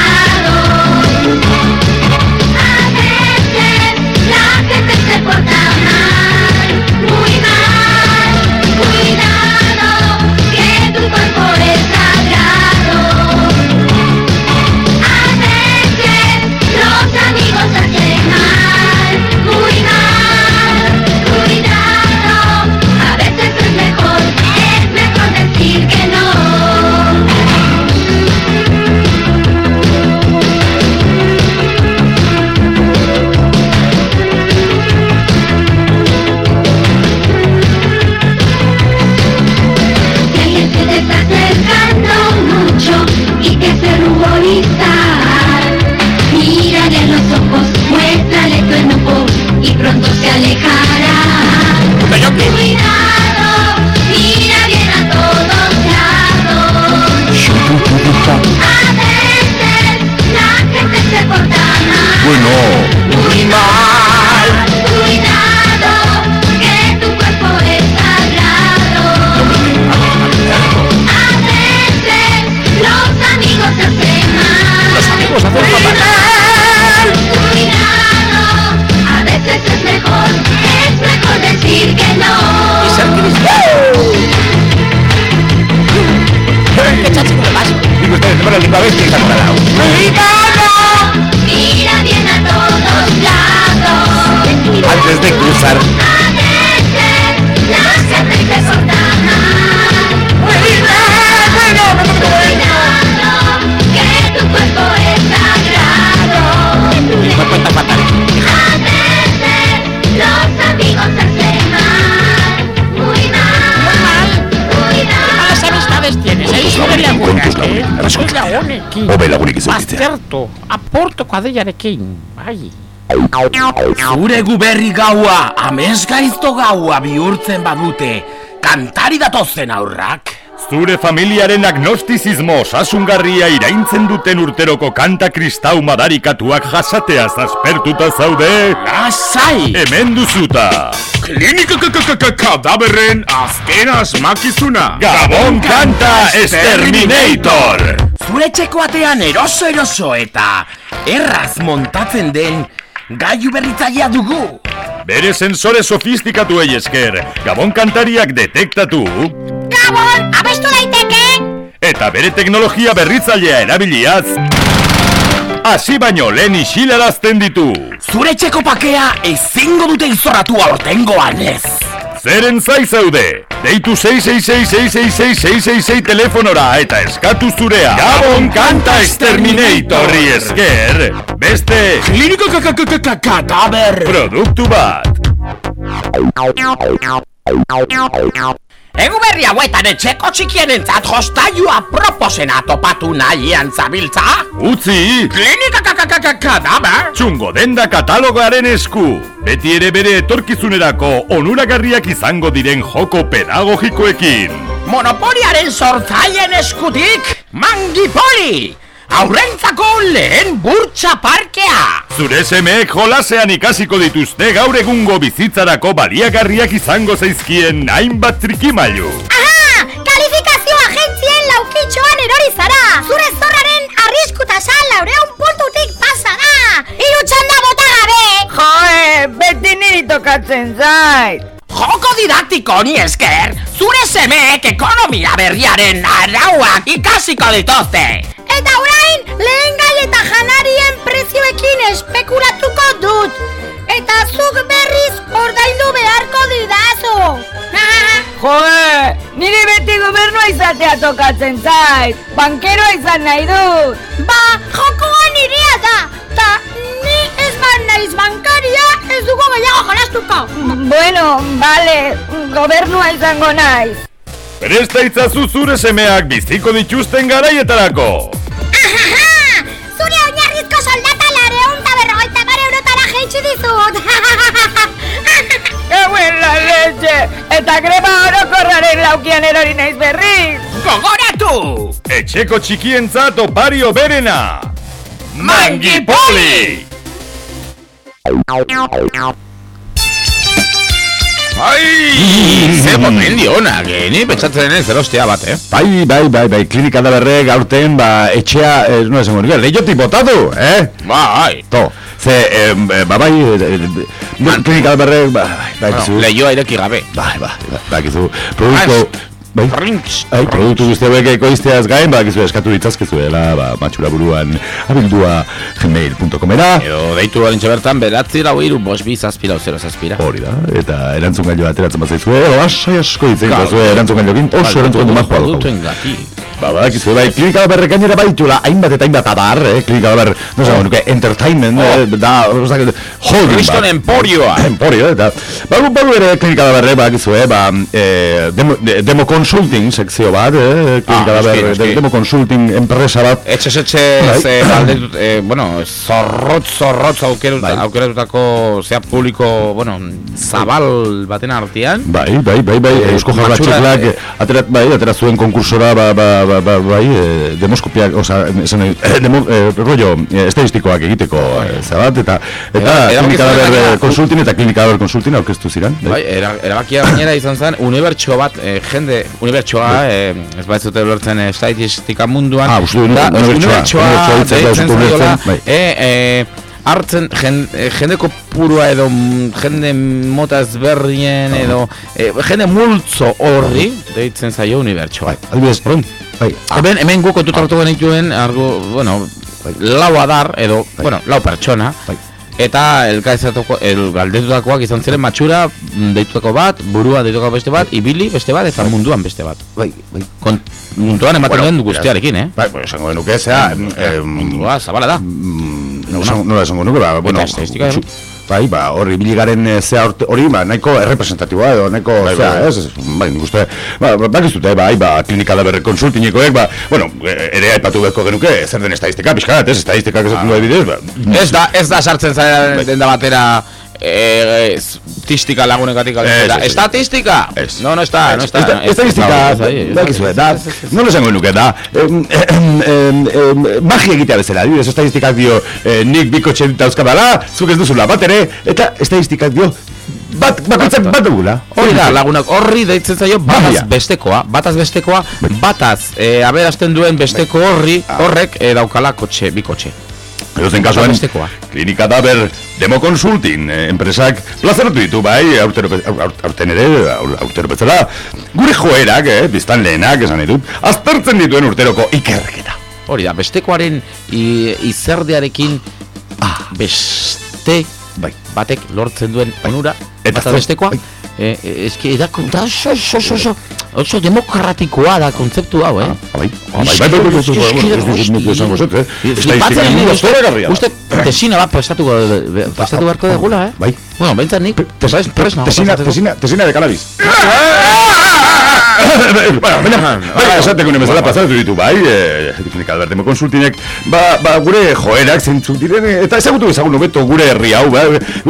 aporto kuadrilarekin, bai. Zure guberri gaua, amesgaizto gaua bihurtzen badute, kantari datozen aurrak. Zure familiaren agnostizismo osasungarria iraintzen duten urteroko kanta kristau madarikatuak jasateaz aspertuta zaude. Lasai! Hemen duzuta. Klinika kadaberren azken asmakizuna. Gabon kanta Exterminator! Zure txeko atean eroso eroso eta erraz montatzen den gaiu berritzailea dugu. Bere sensore sofistikatuei esker, Gabon kantariak detektatu Gabon, abestu daiteke? eta bere teknologia berritzailea erabiliaz hasi baino lehen isilarazten ditu. Zure txeko pakea ezingo dute izorratu aurtengoan ez. Zeren zai zaude? Deitu 666-666-666 telefonora eta eskatu zurea. Gabon kanta Exterminatorri esker, beste Klinika kadaber. produktu bat. Egu berri hauetan etxeko txikien entzat jostailua proposena topatu nahian zabiltza? Utzi, Klinika kadaber. txungo denda katalogoaren esku. Beti ere bere etorkizunerako onuragarriak izango diren joko pedagogikoekin. Monopoliaren sortzaileen eskutik, Mangipoli! Aurrentzako lehen burtsa parkea! Zure semeek jolasean ikasiko dituzte gaur egungo bizitzarako baliagarriak izango zaizkien hainbat trikimailu. Aha! Kalifikazio agentzien laukitxoan erori zara! Zure zorraren arrisku tasa laureun puntutik pasa da! Hiru txanda bota gabe! Joe, beti niri tokatzen zait. Joko didaktiko honi esker, zure semeek ekonomia berriaren arauak ikasiko dituzte! Eta orain, lehen gai eta janarien prezioekin espekulatuko dut! Eta zuk berriz ordaindu beharko didazu! Joe, niri beti gobernua izatea tokatzen zait. Bankeroa izan nahi dut. Ba, jokoa nirea da! Ta ni ez ban naiz bankaria ez dugu gehiago jolastuko! Bueno, bale, gobernua izango naiz. Presta itzazu zure semeak biziko dituzten garaietarako. Ahaha! Zure oinarrizko soldata lareun eta berrogeita mar eurotara jeitsi dizut! Euen la leche, eta greba orokorraren laukian erori naiz berriz. Gogoratu! Etxeko txikientzat opario berena. Mangipoli! Ai, ze potendi honak, eh? Ni pentsatzen denez erostea bat, eh? Bai, bai, bai, bai, klinika da berrek aurten, ba, etxea, ez no esan hori, leiotik botatu, eh? Bai. To, ze, eh, ba, bai, eh, eh, klinika da berrek, ba, bai, bai, kizu, Lehioa ireki gabe. bai, bai, bai, bai, kizu, produktu, bai. Ai, produktu guzti hauek ekoizteaz gain, ba, gizu eskatu ditzazkezuela, ba, matxura buruan, abildua gmail.comera, Edo deitu balintxe bertan, beratzi lau iru, bos bi zazpira, o zero zazpira. hori da, eta erantzun gailu ateratzen bat zaizue, edo asai asko ditzen gazue erantzun gailokin, oso erantzun gailu daukagu. Produktuen gati. Ba, badakizu, bai, klinika da berrek gainera baitula, hainbat eta hainbat adar, eh, klinika da berre, no esan, nuke, entertainment, eh, da, ostak, holding Kriston emporioa. Emporio, eta, ba, gu- bagu ere klinika da berre, badakizu, eh, ba, eh, demo, de- demo consulting sekzio bat, eh, klinika Ah, da de- demo consulting enpresa bat, Etxe etxe Bai. galdetut, eh, bueno, zorrotz zorrotz aukerut, Bai. aukeratutako zea publiko, bueno, zabal baten artean. Bai, bai, bai, bai, Eh, Eusko Jaurlaritzak eh, atera, bai, atera zuen konkursora, ba, ba, ba, ba, bai, eh, demoskopiak, oza, esan eh, demo, eh, rollo, eh, estadistikoak egiteko eh, zabat, eta, eta Era- klinika da berre gainera, konsultin eta klinika da berre konsultin aurkeztu ziren. Bai, era, erabakia gainera izan zen, unibertso bat, eh, jende, unibertsoa, eh, ez baitzute ulertzen eh, estatistika munduan. Ah, uste da, unibertsoa, unibertsoa, unibertsoa bai. eh, eh, hartzen jen, eh, jendeko purua edo mm, jende mota ezberdien edo eh, jende multzo horri deitzen zaio unibertsoa. Adibidez, bai, Hemen, hemen guk kontuta hartu genituen, argo, bueno, lau adar, edo, bueno, lau pertsona, eta elkaizatuko, el galdetutakoak izan ziren matxura, mm, deitutako bat, burua deitutako beste bat, ibili beste bat, eta munduan beste bat. Bai, bai. Kon, munduan ematen Bueno, den guztiarekin, eh? Bai, bueno, esango genuke, zera, eh, Mundua, zabala da. no, esango- nola esango nuke, ba, bueno, Eta estatistika, txu- bai, ba, hori biligaren eh, zea hori, ba, nahiko errepresentatiboa edo, nahiko, zea, bai. ez, ez, bai, nik uste, ba, ba, bakiztute, bai, ba, klinika da berre konsultinekoek, ba, bueno, eh, ere aipatu beharko genuke, zer den estadistika, pixkat, ez, Ah. du bidez, ba, Ez da, ez da sartzen zara denda batera eh, tistika lagunekatik ez. Estatistika? No, no está, no está. Esta- Estadistika, bakizue, da, nola esango nuke, da, magia egitea bezala, adibidez, estadistikak dio, eh, nik bikotxe dauzkadala, zuk ez duzula. Bat ere, eta estadistikak dio, bat, bakoitzak bat dugula. Hori da, lagunak, horri deitzen zaio bataz bestekoa, bataz bestekoa, bataz eh, aberazten duen besteko horri, horrek eh, daukala kotxe, bi kotxe. Edo zen kasuan, klinika da ber Demo Consulting, eh, enpresak plazaratu ditu, bai, aurtero, aurten ere, aur, aurtero bezala, gure joerak, eh, biztan lehenak, esan dut, aztertzen dituen urteroko ikerreketa. Hori da, bestekoaren i, izerdearekin beste Bai. batek lortzen duen onura, Eta bestekoa, bai eh, eh ez que eh, da oso, oso, oso, oso, oso demokratikoa da kontzeptu hau, eh? Ah, ah, bai. Ah, bai, bai, bai, bai, bai, bai, bai, bai, bai, Tesina va prestatuko prestatu barko de gula, eh? Bai. Bueno, venta ni, pues sabes, tesina, tesina, tesina de cannabis. Bueno, baina, bai, esateko nire bezala pasatu ditu, bai, eh, klinika Albert Demo Consultinek, ba, ba, gure joerak zeintzuk diren, eh, eta ezagutu ezagun hobeto gure herri hau, ba,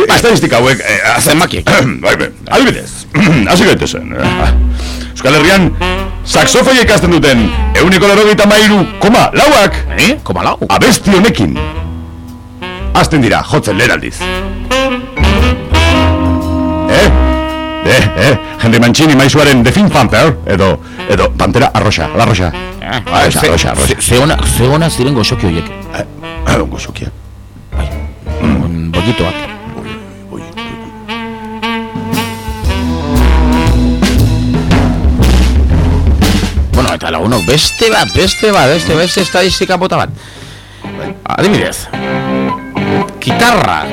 estadistika hauek, eh, Zenbakiek. bai, bai, adibidez, hasi gaitezen, eh, Euskal Herrian, saxofoia ikasten duten, euniko larogeita mairu, koma, lauak, Eh? Koma lau. abesti honekin, Azten dira, jotzen lehen aldiz. Eh? Eh, eh, Henry Mancini maizuaren The Fin Panther, edo, edo Pantera Arroxa, la Arroxa. Arroxa, Arroxa, Arroxa. Ze ona, ze ona ziren goxoki horiek. Eh, eh, goxokia. Mm, Bollitoak. Bueno, eta lagunok, beste bat, beste bat, beste, beste estadistika bota bat. Adibidez, gitarra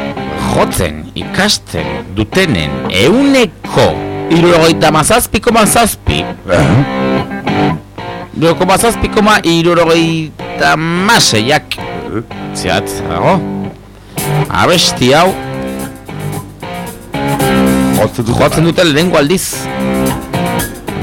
jotzen ikasten dutenen euneko irurogeita mazazpi koma zazpi. Irurogeita mazazpi koma irurogeita maseiak Zehatz, dago. Abesti hau. Jotzen dute lehenko aldiz.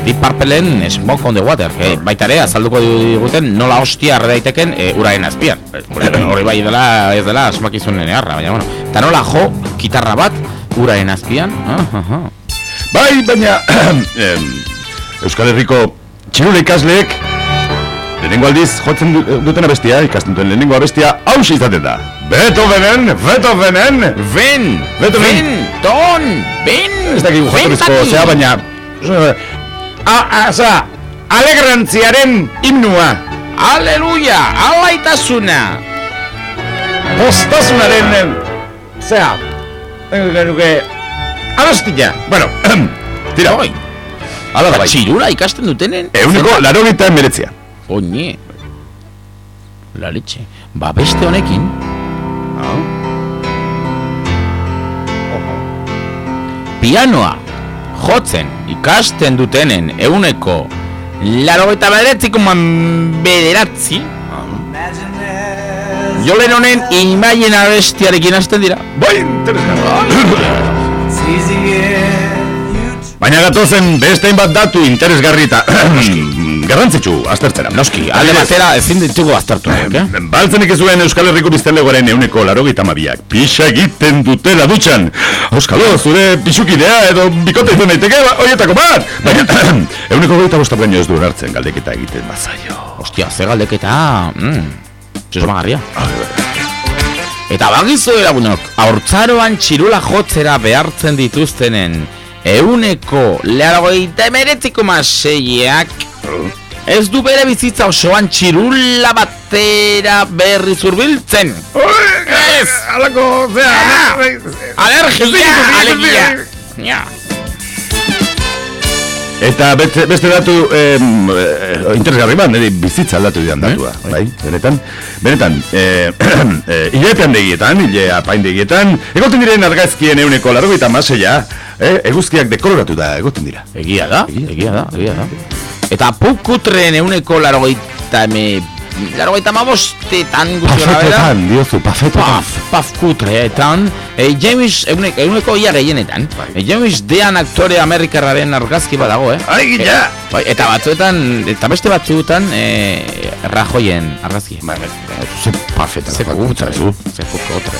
Deep Purpleen Smoke on the Water eh, Baita ere, azalduko diguten nola hostia arre daiteken eh, uraen azpian. Hori bai dela, ez dela asmakizunen eharra Baina bueno, eta nola jo, gitarra bat uraen azpian. Ah, ah, ah. Bai, baina, Euskal Herriko txirula ikasleek, lehenengo aldiz jotzen du- duten abestia, ikasten duten lehenengo abestia, hausia izaten da. Beethovenen, Beethovenen, Ben, Beethoven. ton, ben ez dakik jatorrizko ben zea, baina... A, a, zera, alegrantziaren himnua, Aleluia, alaitasuna postasunaren, em, zera, genuke, abestia. Bueno, tira, Oi, ala da bai. txirula ikasten dutenen. Euneko laro gita emeretzia. Oñe. La leche. Ba beste honekin. Pianoa. Jotzen. Ikasten dutenen. Euneko Laro eta bederatzi koman bederatzi. Jolen honen imaien abestiarekin hasten dira. Bai, interesgarri. Baina gatozen beste hainbat datu interesgarri eta garrantzitsu aztertzera. Noski, alde batera ezin ditugu aztertu eh? Baltzenik ez zuen Euskal Herriko biztanlegoaren euneko larogeita mabiak. Pixa egiten dutela dutxan. Euskalo, zure pixukidea edo bikote izan daiteke, ba, horietako bat. Baina, euneko goita bosta baino ez du hartzen galdeketa egiten bazaio. Ostia, ze galdeketa, mm, susmagarria. Eta bagizu lagunok, haurtzaroan txirula jotzera behartzen dituztenen euneko leragoita emeretziko maseiak ez du bere bizitza osoan txirula batera berri zurbiltzen. Ez! Alako, zera, Alergia, alegia. Eta beste, beste datu em, eh, interesgarri bat, niri bizitza aldatu dian datua, bai, benetan, benetan, eh, eh, hilepean degietan, hile apaindegietan, egoten diren argazkien euneko largo eta maseia, eh, eguzkiak dekoloratu da, egoten dira. Egia da, egia da, egia da. Eta pukutren euneko larogeita me... Larogeita mabostetan guztiora bera. Pafetetan, diozu, pafetetan. Paf, paf kutreetan, e, James, euneko, euneko ia gehienetan, e, James Dean aktore amerikarraren argazki badago, eh? Ai, gila! E, eta batzuetan, eta beste batzuetan, e, Rajoyen argazki. Bai, Ze pafetan. ze kutre, ze kutre.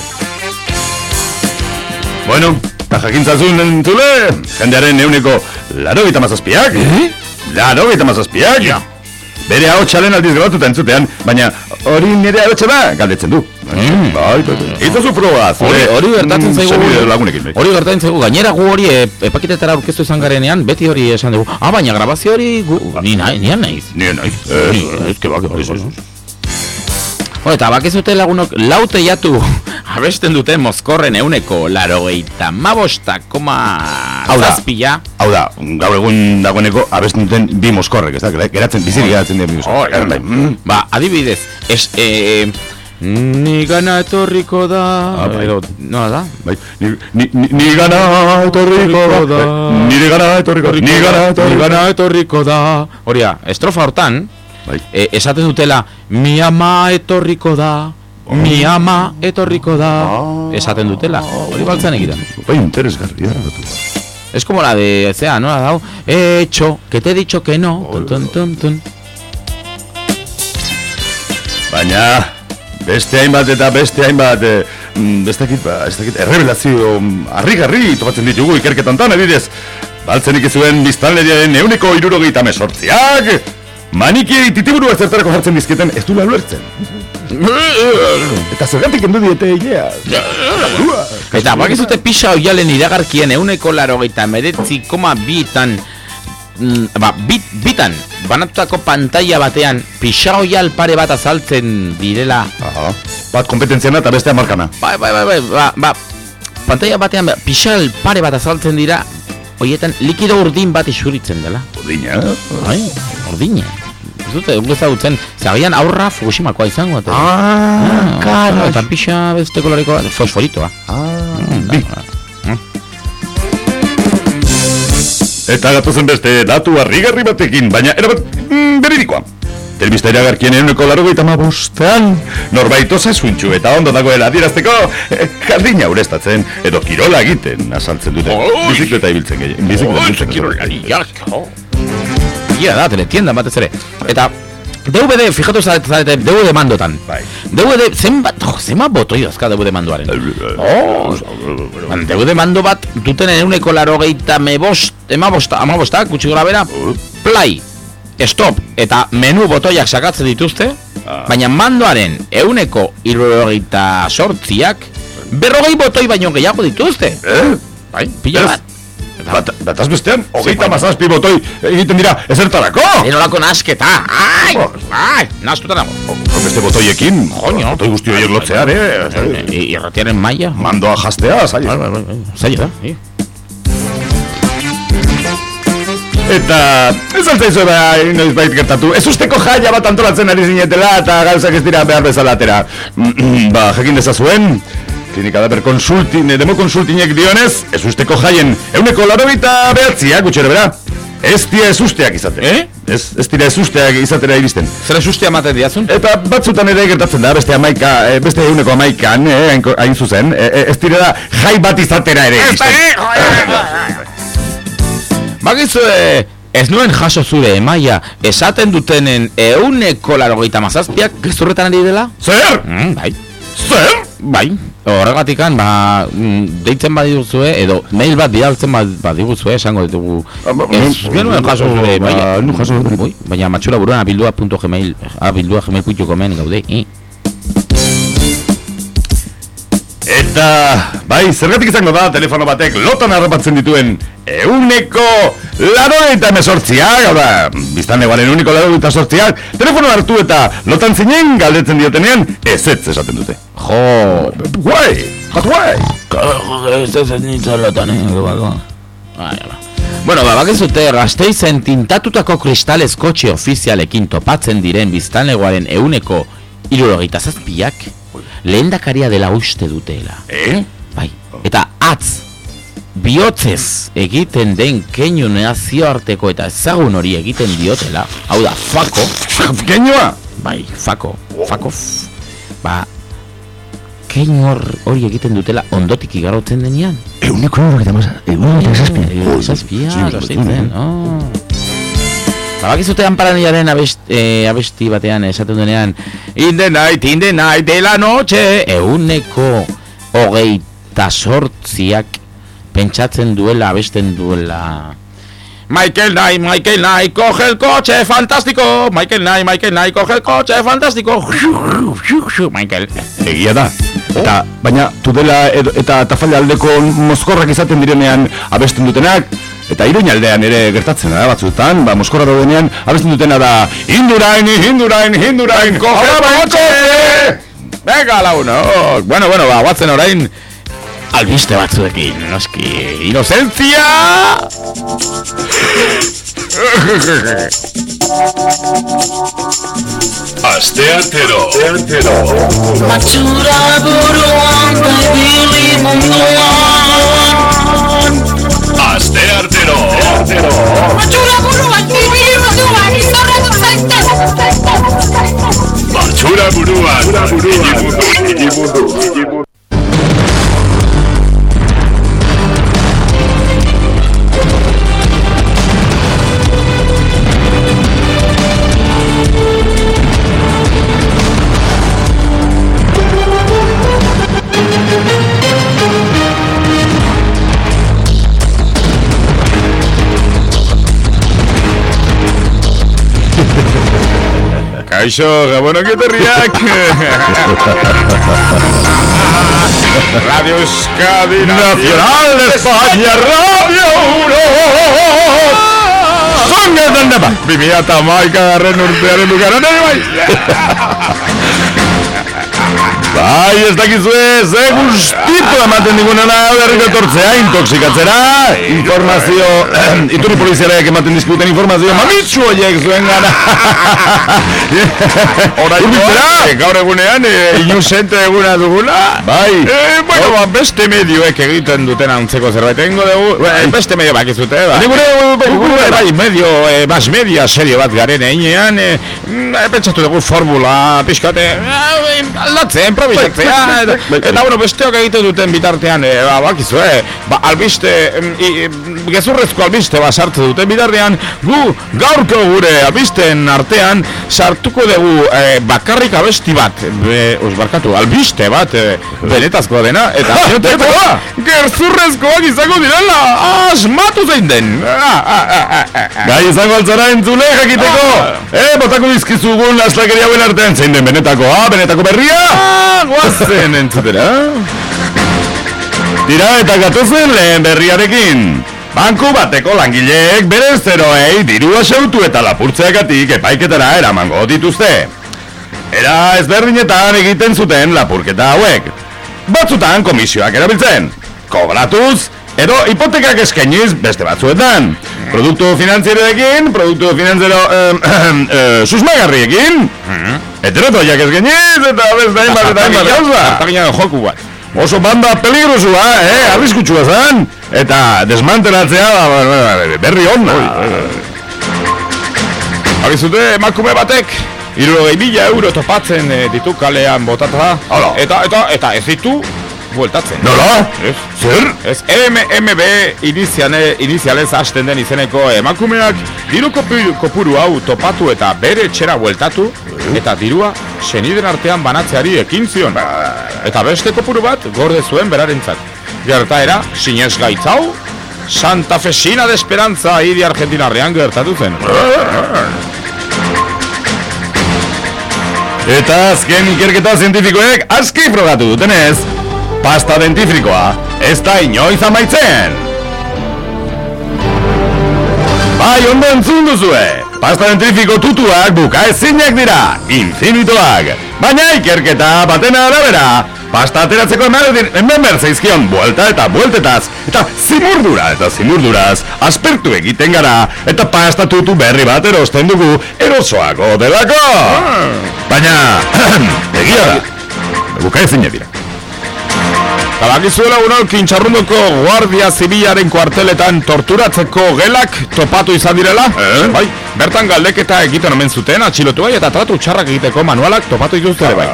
Bueno, eta jakintzazun entzule, jendearen euneko laro gita mazazpiak? Eh? Laro gita mazazpiak? Ja. Bere hau txalen aldiz grabatuta entzutean, baina hori nire hau da, galdetzen du. Mm. Bai, bai, bai. Itzazu proba, zure... Hori, gertatzen mm, zaigu lagunekin, bai. Hori gertatzen zaigu gainera gu hori e, epaketetara aurkeztu izan garenean beti hori esan dugu. Ah, baina grabazio hori gu, ni nahi, ni naiz. Ni naiz. Ez, que bak, hori. Bueno, eta bakizute lagunok laute jatu abesten dute mozkorren euneko larogeita mabosta koma Hau da. zazpila. Hau da, gaur egun dagoeneko abesten duten bi moskorrek, ez da, geratzen, bizirik geratzen dira bi moskorrek. Bai, mm. Ba, adibidez, es, e, ni gana etorriko da, Ah, bai. edo, nola da? Bai, ni, ni, ni, ni gana etorriko da, bai, nire gana etorriko da, ni gana Ni etorriko gana etorriko da. Horia, estrofa hortan, Bai. e, esaten dutela, mi ama etorriko da, mi ama etorriko da, esaten dutela. Hori baltzan egiten. Bai, interesgarria. Es como la de, zea, ¿no? La dao, he hecho, que te he dicho que no, tun, tun, tun, tun. Baina, beste hainbat eta beste hainbat, eh, mm, beste dakit, ba, ez dakit, errebelazio mm, harri-garri topatzen ditugu ikerketan tan, adidez, baltzenik zuen biztanleriaren euneko irurogeita mesortziak, manikiei titiburu ezertarako jartzen dizketen ez du ulertzen. Eta zergatik endu diete hilea. Eta bakizute pixa oialen iragarkien euneko larogeita meretzi koma bitan mm, ba, bit, bitan banatutako pantalla batean pixa oial pare bat azaltzen direla Aha. Bat kompetentziana eta bestea markana. Bai, bai, bai, bai, ba, ba, pantalla batean ba, pixal pare bat azaltzen dira Hoietan likido urdin bat isuritzen dela Urdina. Bai, urdina Ez dute, gu ezagutzen, zabian aurra Fukushimakoa izango eta Ah, Claro, eta pixa beste koloreko fosforitoa Ah, bi. Eta gatozen beste datu harrigarri batekin, baina erabat mm, beririkoa. Telebista iragarkien euneko laro gaita bostean, norbait osasuntxu eta ondo dagoela adierazteko eh, jardina urestatzen edo kirola egiten asaltzen dute. Bizikleta ibiltzen gehien. Bizikleta ibiltzen. Gira da, teletiendan batez ere. Eta DVD, fijatu zarete, zarete DVD mandotan. Bai. DVD, zenbat, oh, zenbat botoi dazka DVD mandoaren? Oh, DVD mando bat duten euneko laro gehieta mebost, emabosta, amabosta, gutxi gora bera Play, stop eta menu botoiak sakatzen dituzte Baina mandoaren euneko irurogeita sortziak Berrogei botoi baino gehiago dituzte. Eh? Bai, pila bat Bat, bataz bestean, hogeita mazazpi botoi egiten dira ezertarako! Erolako nasketa, ai, ai, nastuta nago Beste botoiekin, Joño. botoi guzti horiek lotzean, eh? Irratiaren maila Mandoa jastea, zaila. Bai, bai, zaila da, eh? Eta ez altzaizu ba, inoiz bait gertatu. Ez usteko jaia bat antolatzen ari zinetela eta gauzak ez dira behar bezala atera. ba, jakin dezazuen, klinika da konsultin, eh, demo konsultinek dionez, ez usteko jaien euneko larobita behatziak, gutxero bera. Ez dira ez usteak izaten. Eh? Ez, ez dira ez usteak izatera iristen. Zer esustea ematen diazun? Eta batzutan ere gertatzen da, beste amaika, eh, beste euneko amaikan, eh, hain, hain zuzen, eh, eh, ez dira da jai bat izatera ere iristen. Bakizu, eh, ez nuen jaso zure emaia esaten dutenen euneko larogeita mazazpiak gezurretan ari dela? Zer? Mm, bai, Zer? Bai. Horregatikan, ba, mm, deitzen badiguzue, edo mail bat bidaltzen bad- badiguzue, esango ditugu. Ah, ba, Ez genuen jaso zure ba, nu jaso baina matxura buruan abildua.gmail, abildua gmail.comen gaude. eh? Eta, bai, zergatik izango da telefono batek lotan harrapatzen dituen euneko laro eta mesortziak, hau da, biztan eguaren uniko laro eta sortziak, telefono hartu eta lotan zinen galdetzen diotenean, ez ez esaten dute. Jo, Guai, hot guai. ez ez ez nintzen lotan, eh, bako. Bai, bai. Bueno, ba, bakezute, Gasteizen tintatutako kristales kotxe ofizialekin topatzen diren biztanlegoaren euneko irurogeita zazpiak, lehendakaria dela uste dutela. Eh? Bai, eta atz, bihotzez egiten den keinu nazioarteko eta ezagun hori egiten diotela, hau da, fako, Keinoa? bai, fako, fako, ba, keinu hor- hori egiten dutela ondotik igarotzen denean. Euneko laro masa, euneko zazpia. Eh, Zazpia, zazpitzen, oh. Babakizute anparaniaren abest, eh, abesti batean esaten denean In the night, in the night de la noche Euneko hogeita sortziak pentsatzen duela, abesten duela. Michael Knight, Michael Knight, coge el coche, fantástico! Michael Knight, Michael Knight, coge el coche, fantástico! Michael Egia da. Eta, baina, tudela eta tafalla aldeko mozkorrak izaten direnean abesten dutenak, eta iruin aldean ere gertatzen da batzuetan, ba, mozkorra daudenean abesten dutena da Indurain, indurain, indurain, coge el coche! Venga, la uno. Bueno, bueno, ba, guatzen orain albiste batzuekin, noski. Inocentzia! Asteartero. Matxura buruan da ibili munduan Asteartero. Matxura buruan da ibili munduan izorratu zaitez Matxura buruan. Hirimundu. Kaixo, gabonok etorriak! Radio Euskadi Nacional de España Radio 1 Zongetan daba Bimia eta maika garren urtearen dukaran bai! Bai, ez dakizue, ze guztitu ematen digunena berriko etortzea, intoxikatzera, informazio, ituri poliziareak ematen dizkuten informazio, mamitsu horiek zuen gana. Urbitzera! Eh, Gaur egunean, e, inusente eguna dugula Bai. Eh, bueno, ba, beste medioek egiten duten antzeko zerbait egingo dugu eh, Beste medio bakizute, ba gure, bai, Gure, bai, medio, eh, bas media serio bat garen einean eh, mm, eh, Pentsatu dugu formula, pixkate, eh, aldatzea, improvisatzea eta, eta, bueno, besteok egiten duten bitartean, eh, ba, bakizue Ba, albiste, i, gezurrezko albiste ba, sartu duten bitartean Gu, gaurko gure albisten artean sartuko dugu eh, bakarrik abesti bat be, os barkatu, albiste bat eh, benetazkoa dena eta benetakoa? gezurrezkoak izango direla asmatu zein den. Ah, ah, ah, ah, ah. Gai izango altzara entzule jakiteko? Eh, botako dizkizugun laslakeria buen artean zein den benetakoa, benetako berria? Ah, guazen entzutera. Tira eta gatozen lehen berriarekin. Banku bateko langileek beren zeroei dirua xautu eta lapurtzeagatik epaiketara eramango dituzte. Era ezberdinetan egiten zuten lapurketa hauek. Batzutan komisioak erabiltzen. Kobratuz edo hipotekak eskainiz beste batzuetan. Produktu finanzieroekin, produktu finanziero eh, eh, susmagarriekin. Heterotoiak eskainiz eta beste hainbat eta hainbat gauza. Tartaginan joku bat. Oso banda peligrosua, eh, arriskutsua zen Eta desmantelatzea ba, ba, ba, berri onda Agizute emakume batek Irurogei mila euro topatzen eh, ditu kalean botata. Hala. Eta, eta, eta ez ditu bueltatzen Nola? Ez, Zer? Ez MMB iniziane, inizialez hasten den izeneko emakumeak diru kopuru, kopuru hau topatu eta bere etxera bueltatu eta dirua seniden artean banatzeari ekin zion. Eta beste kopuru bat gorde zuen berarentzat. Gertaera, sinez gaitzau, Santa Fesina de Esperanza hiri Argentinarrean gertatu zen. Eta azken ikerketa zientifikoek aski frogatu dutenez pasta dentifrikoa ez da inoiz amaitzen. Bai, ondo entzun duzue! Pasta dentrifiko tutuak buka ezinak dira, infinitoak. Baina ikerketa batena arabera, pasta ateratzeko eman hemen berzaizkion buelta eta bueltetaz, eta zimurdura eta zimurduraz, aspertu egiten gara, eta pasta tutu berri bat erosten dugu erosoago delako. Baina, egia da, buka ezinak dira. Badakizuela unol kintxarrundoko guardia zibilaren kuarteletan torturatzeko gelak topatu izan direla? Eh? Bai, bertan galdeketa egiten omen zuten atxilotu bai eta tratu txarrak egiteko manualak topatu dituzte ere bai.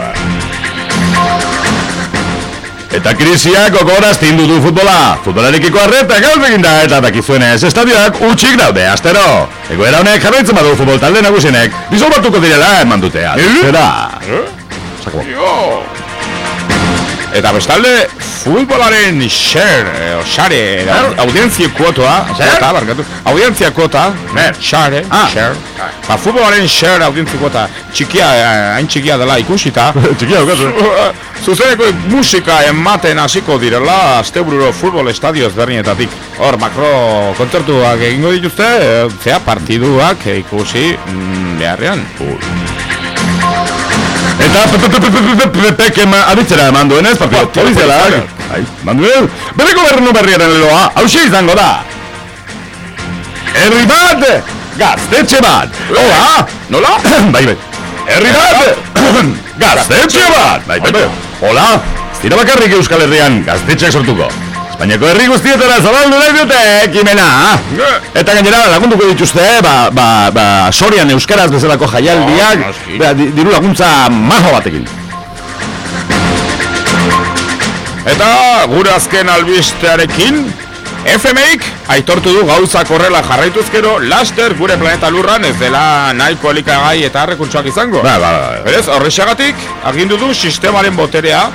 Eta krisiak okoraz tindu du futbola. Futbolarekiko arreta egin da eta dakizuenez estadioak utxik daude, astero. Egoera honek jarraitzen badu futbol talde nagusienek, disolbatuko direla eman dute. Zera. Sako. Eta bestalde, futbolaren share, eh, o share, audientzia kuotoa, kuota, barkatu, audientzia kuota, share, share, ba, futbolaren share audientzia kuota, txikia, eh, hain txikia dela ikusita, Txikia daukazu. zuzeneko musika ematen hasiko direla astebururo futbol estadio ezberdinetatik. Hor, makro kontzertuak egingo dituzte, eh, zea partiduak ikusi mm, beharrean. Eta Pepek aditzera eman duenez, papi, polizialak. Ai, Manuel, bere gobernu berriaren leloa, hausia izango da. Herri bat, gaztetxe bat. Hola, Nola? bai, bai. Herri bat, gaztetxe bat. Bai, bai, bai. Hola, ez dira bakarrik Euskal Herrian gaztetxeak sortuko. Espainiako herri guztietara zabaldu nahi dute ekimena. Eta gainera lagunduko dituzte, ba, ba, ba, Sorian Euskaraz bezalako jaialdiak, noski. ba, di- diru laguntza majo batekin. Eta gure azken albistearekin FMIk aitortu du gauzak horrela jarraituzkero laster gure planeta lurran ez dela nahiko elikagai eta arrekuntxoak izango. Ba, ba, ba. Berez, horrexagatik agindu du sistemaren boterea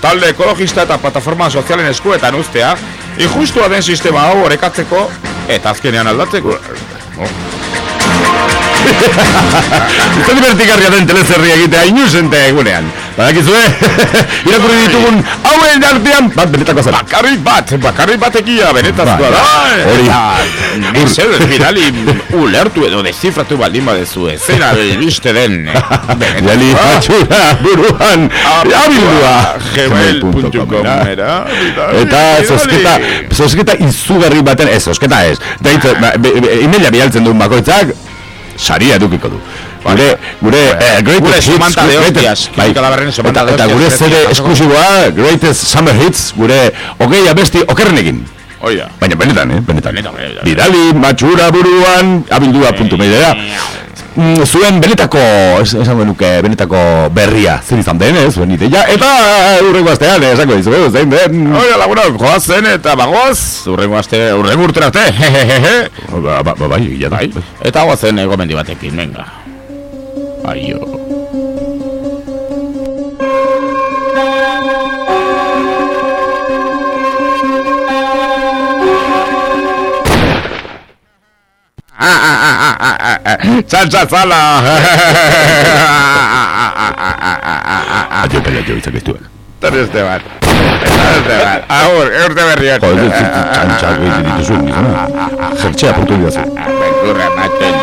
talde ekologista eta plataforma sozialen eskuetan ustea injustua den sistema hau orekatzeko eta azkenean aldatzeko. Eta divertigarria den telezerria egitea inusente egunean. Badakizue, irakurri ditugun hauen artean, bat benetako zen. Bakarrik bat, bakarrik bat benetazkoa da. Bai, hori. Mesedez, bidali ulertu edo dezifratu baldin badezu zera belbiste den. Jali patxura buruan, abildua. gmail.com era. Eta zozketa, zozketa izugarri baten, ez, zozketa ez. Deitz, ba, emaila bialtzen duen bakoitzak, saria edukiko du. Gure, gure, eh, greatest Gure hits, semanta de greatest- hostias, bai. Kimika Labarren semanta Eta- de Eta hostias, gure ez CD dira jasoko. esklusiboa, greatest summer hits, gure hogei abesti okerrenekin. Oida. Baina benetan, eh, benetan. Benetan, benetan. Bidali, matxura buruan, abildua puntu meidera. Mm, Zuen benetako, es- esango nuke, benetako berria, zer izan den, eh, zuen ideia, eta urrengo astean, eh, esango dizuegu, zein den. Oida, lagunok, joazen eta bagoaz, urrengo aste, urrengo urtera arte, hehehehe. Ba, ba, ba, bai, egia da. Bai, eta guazen egomendi batekin, venga. Aio. Txantxa zala! Adio, bai, adio, izak ez duek. Eta beste bat. Eta beste bat. Agur, eurte berriak. Joder, txantxak egiten dituzuen, gizona. Jertxea puntu didazu. Bekurra maten.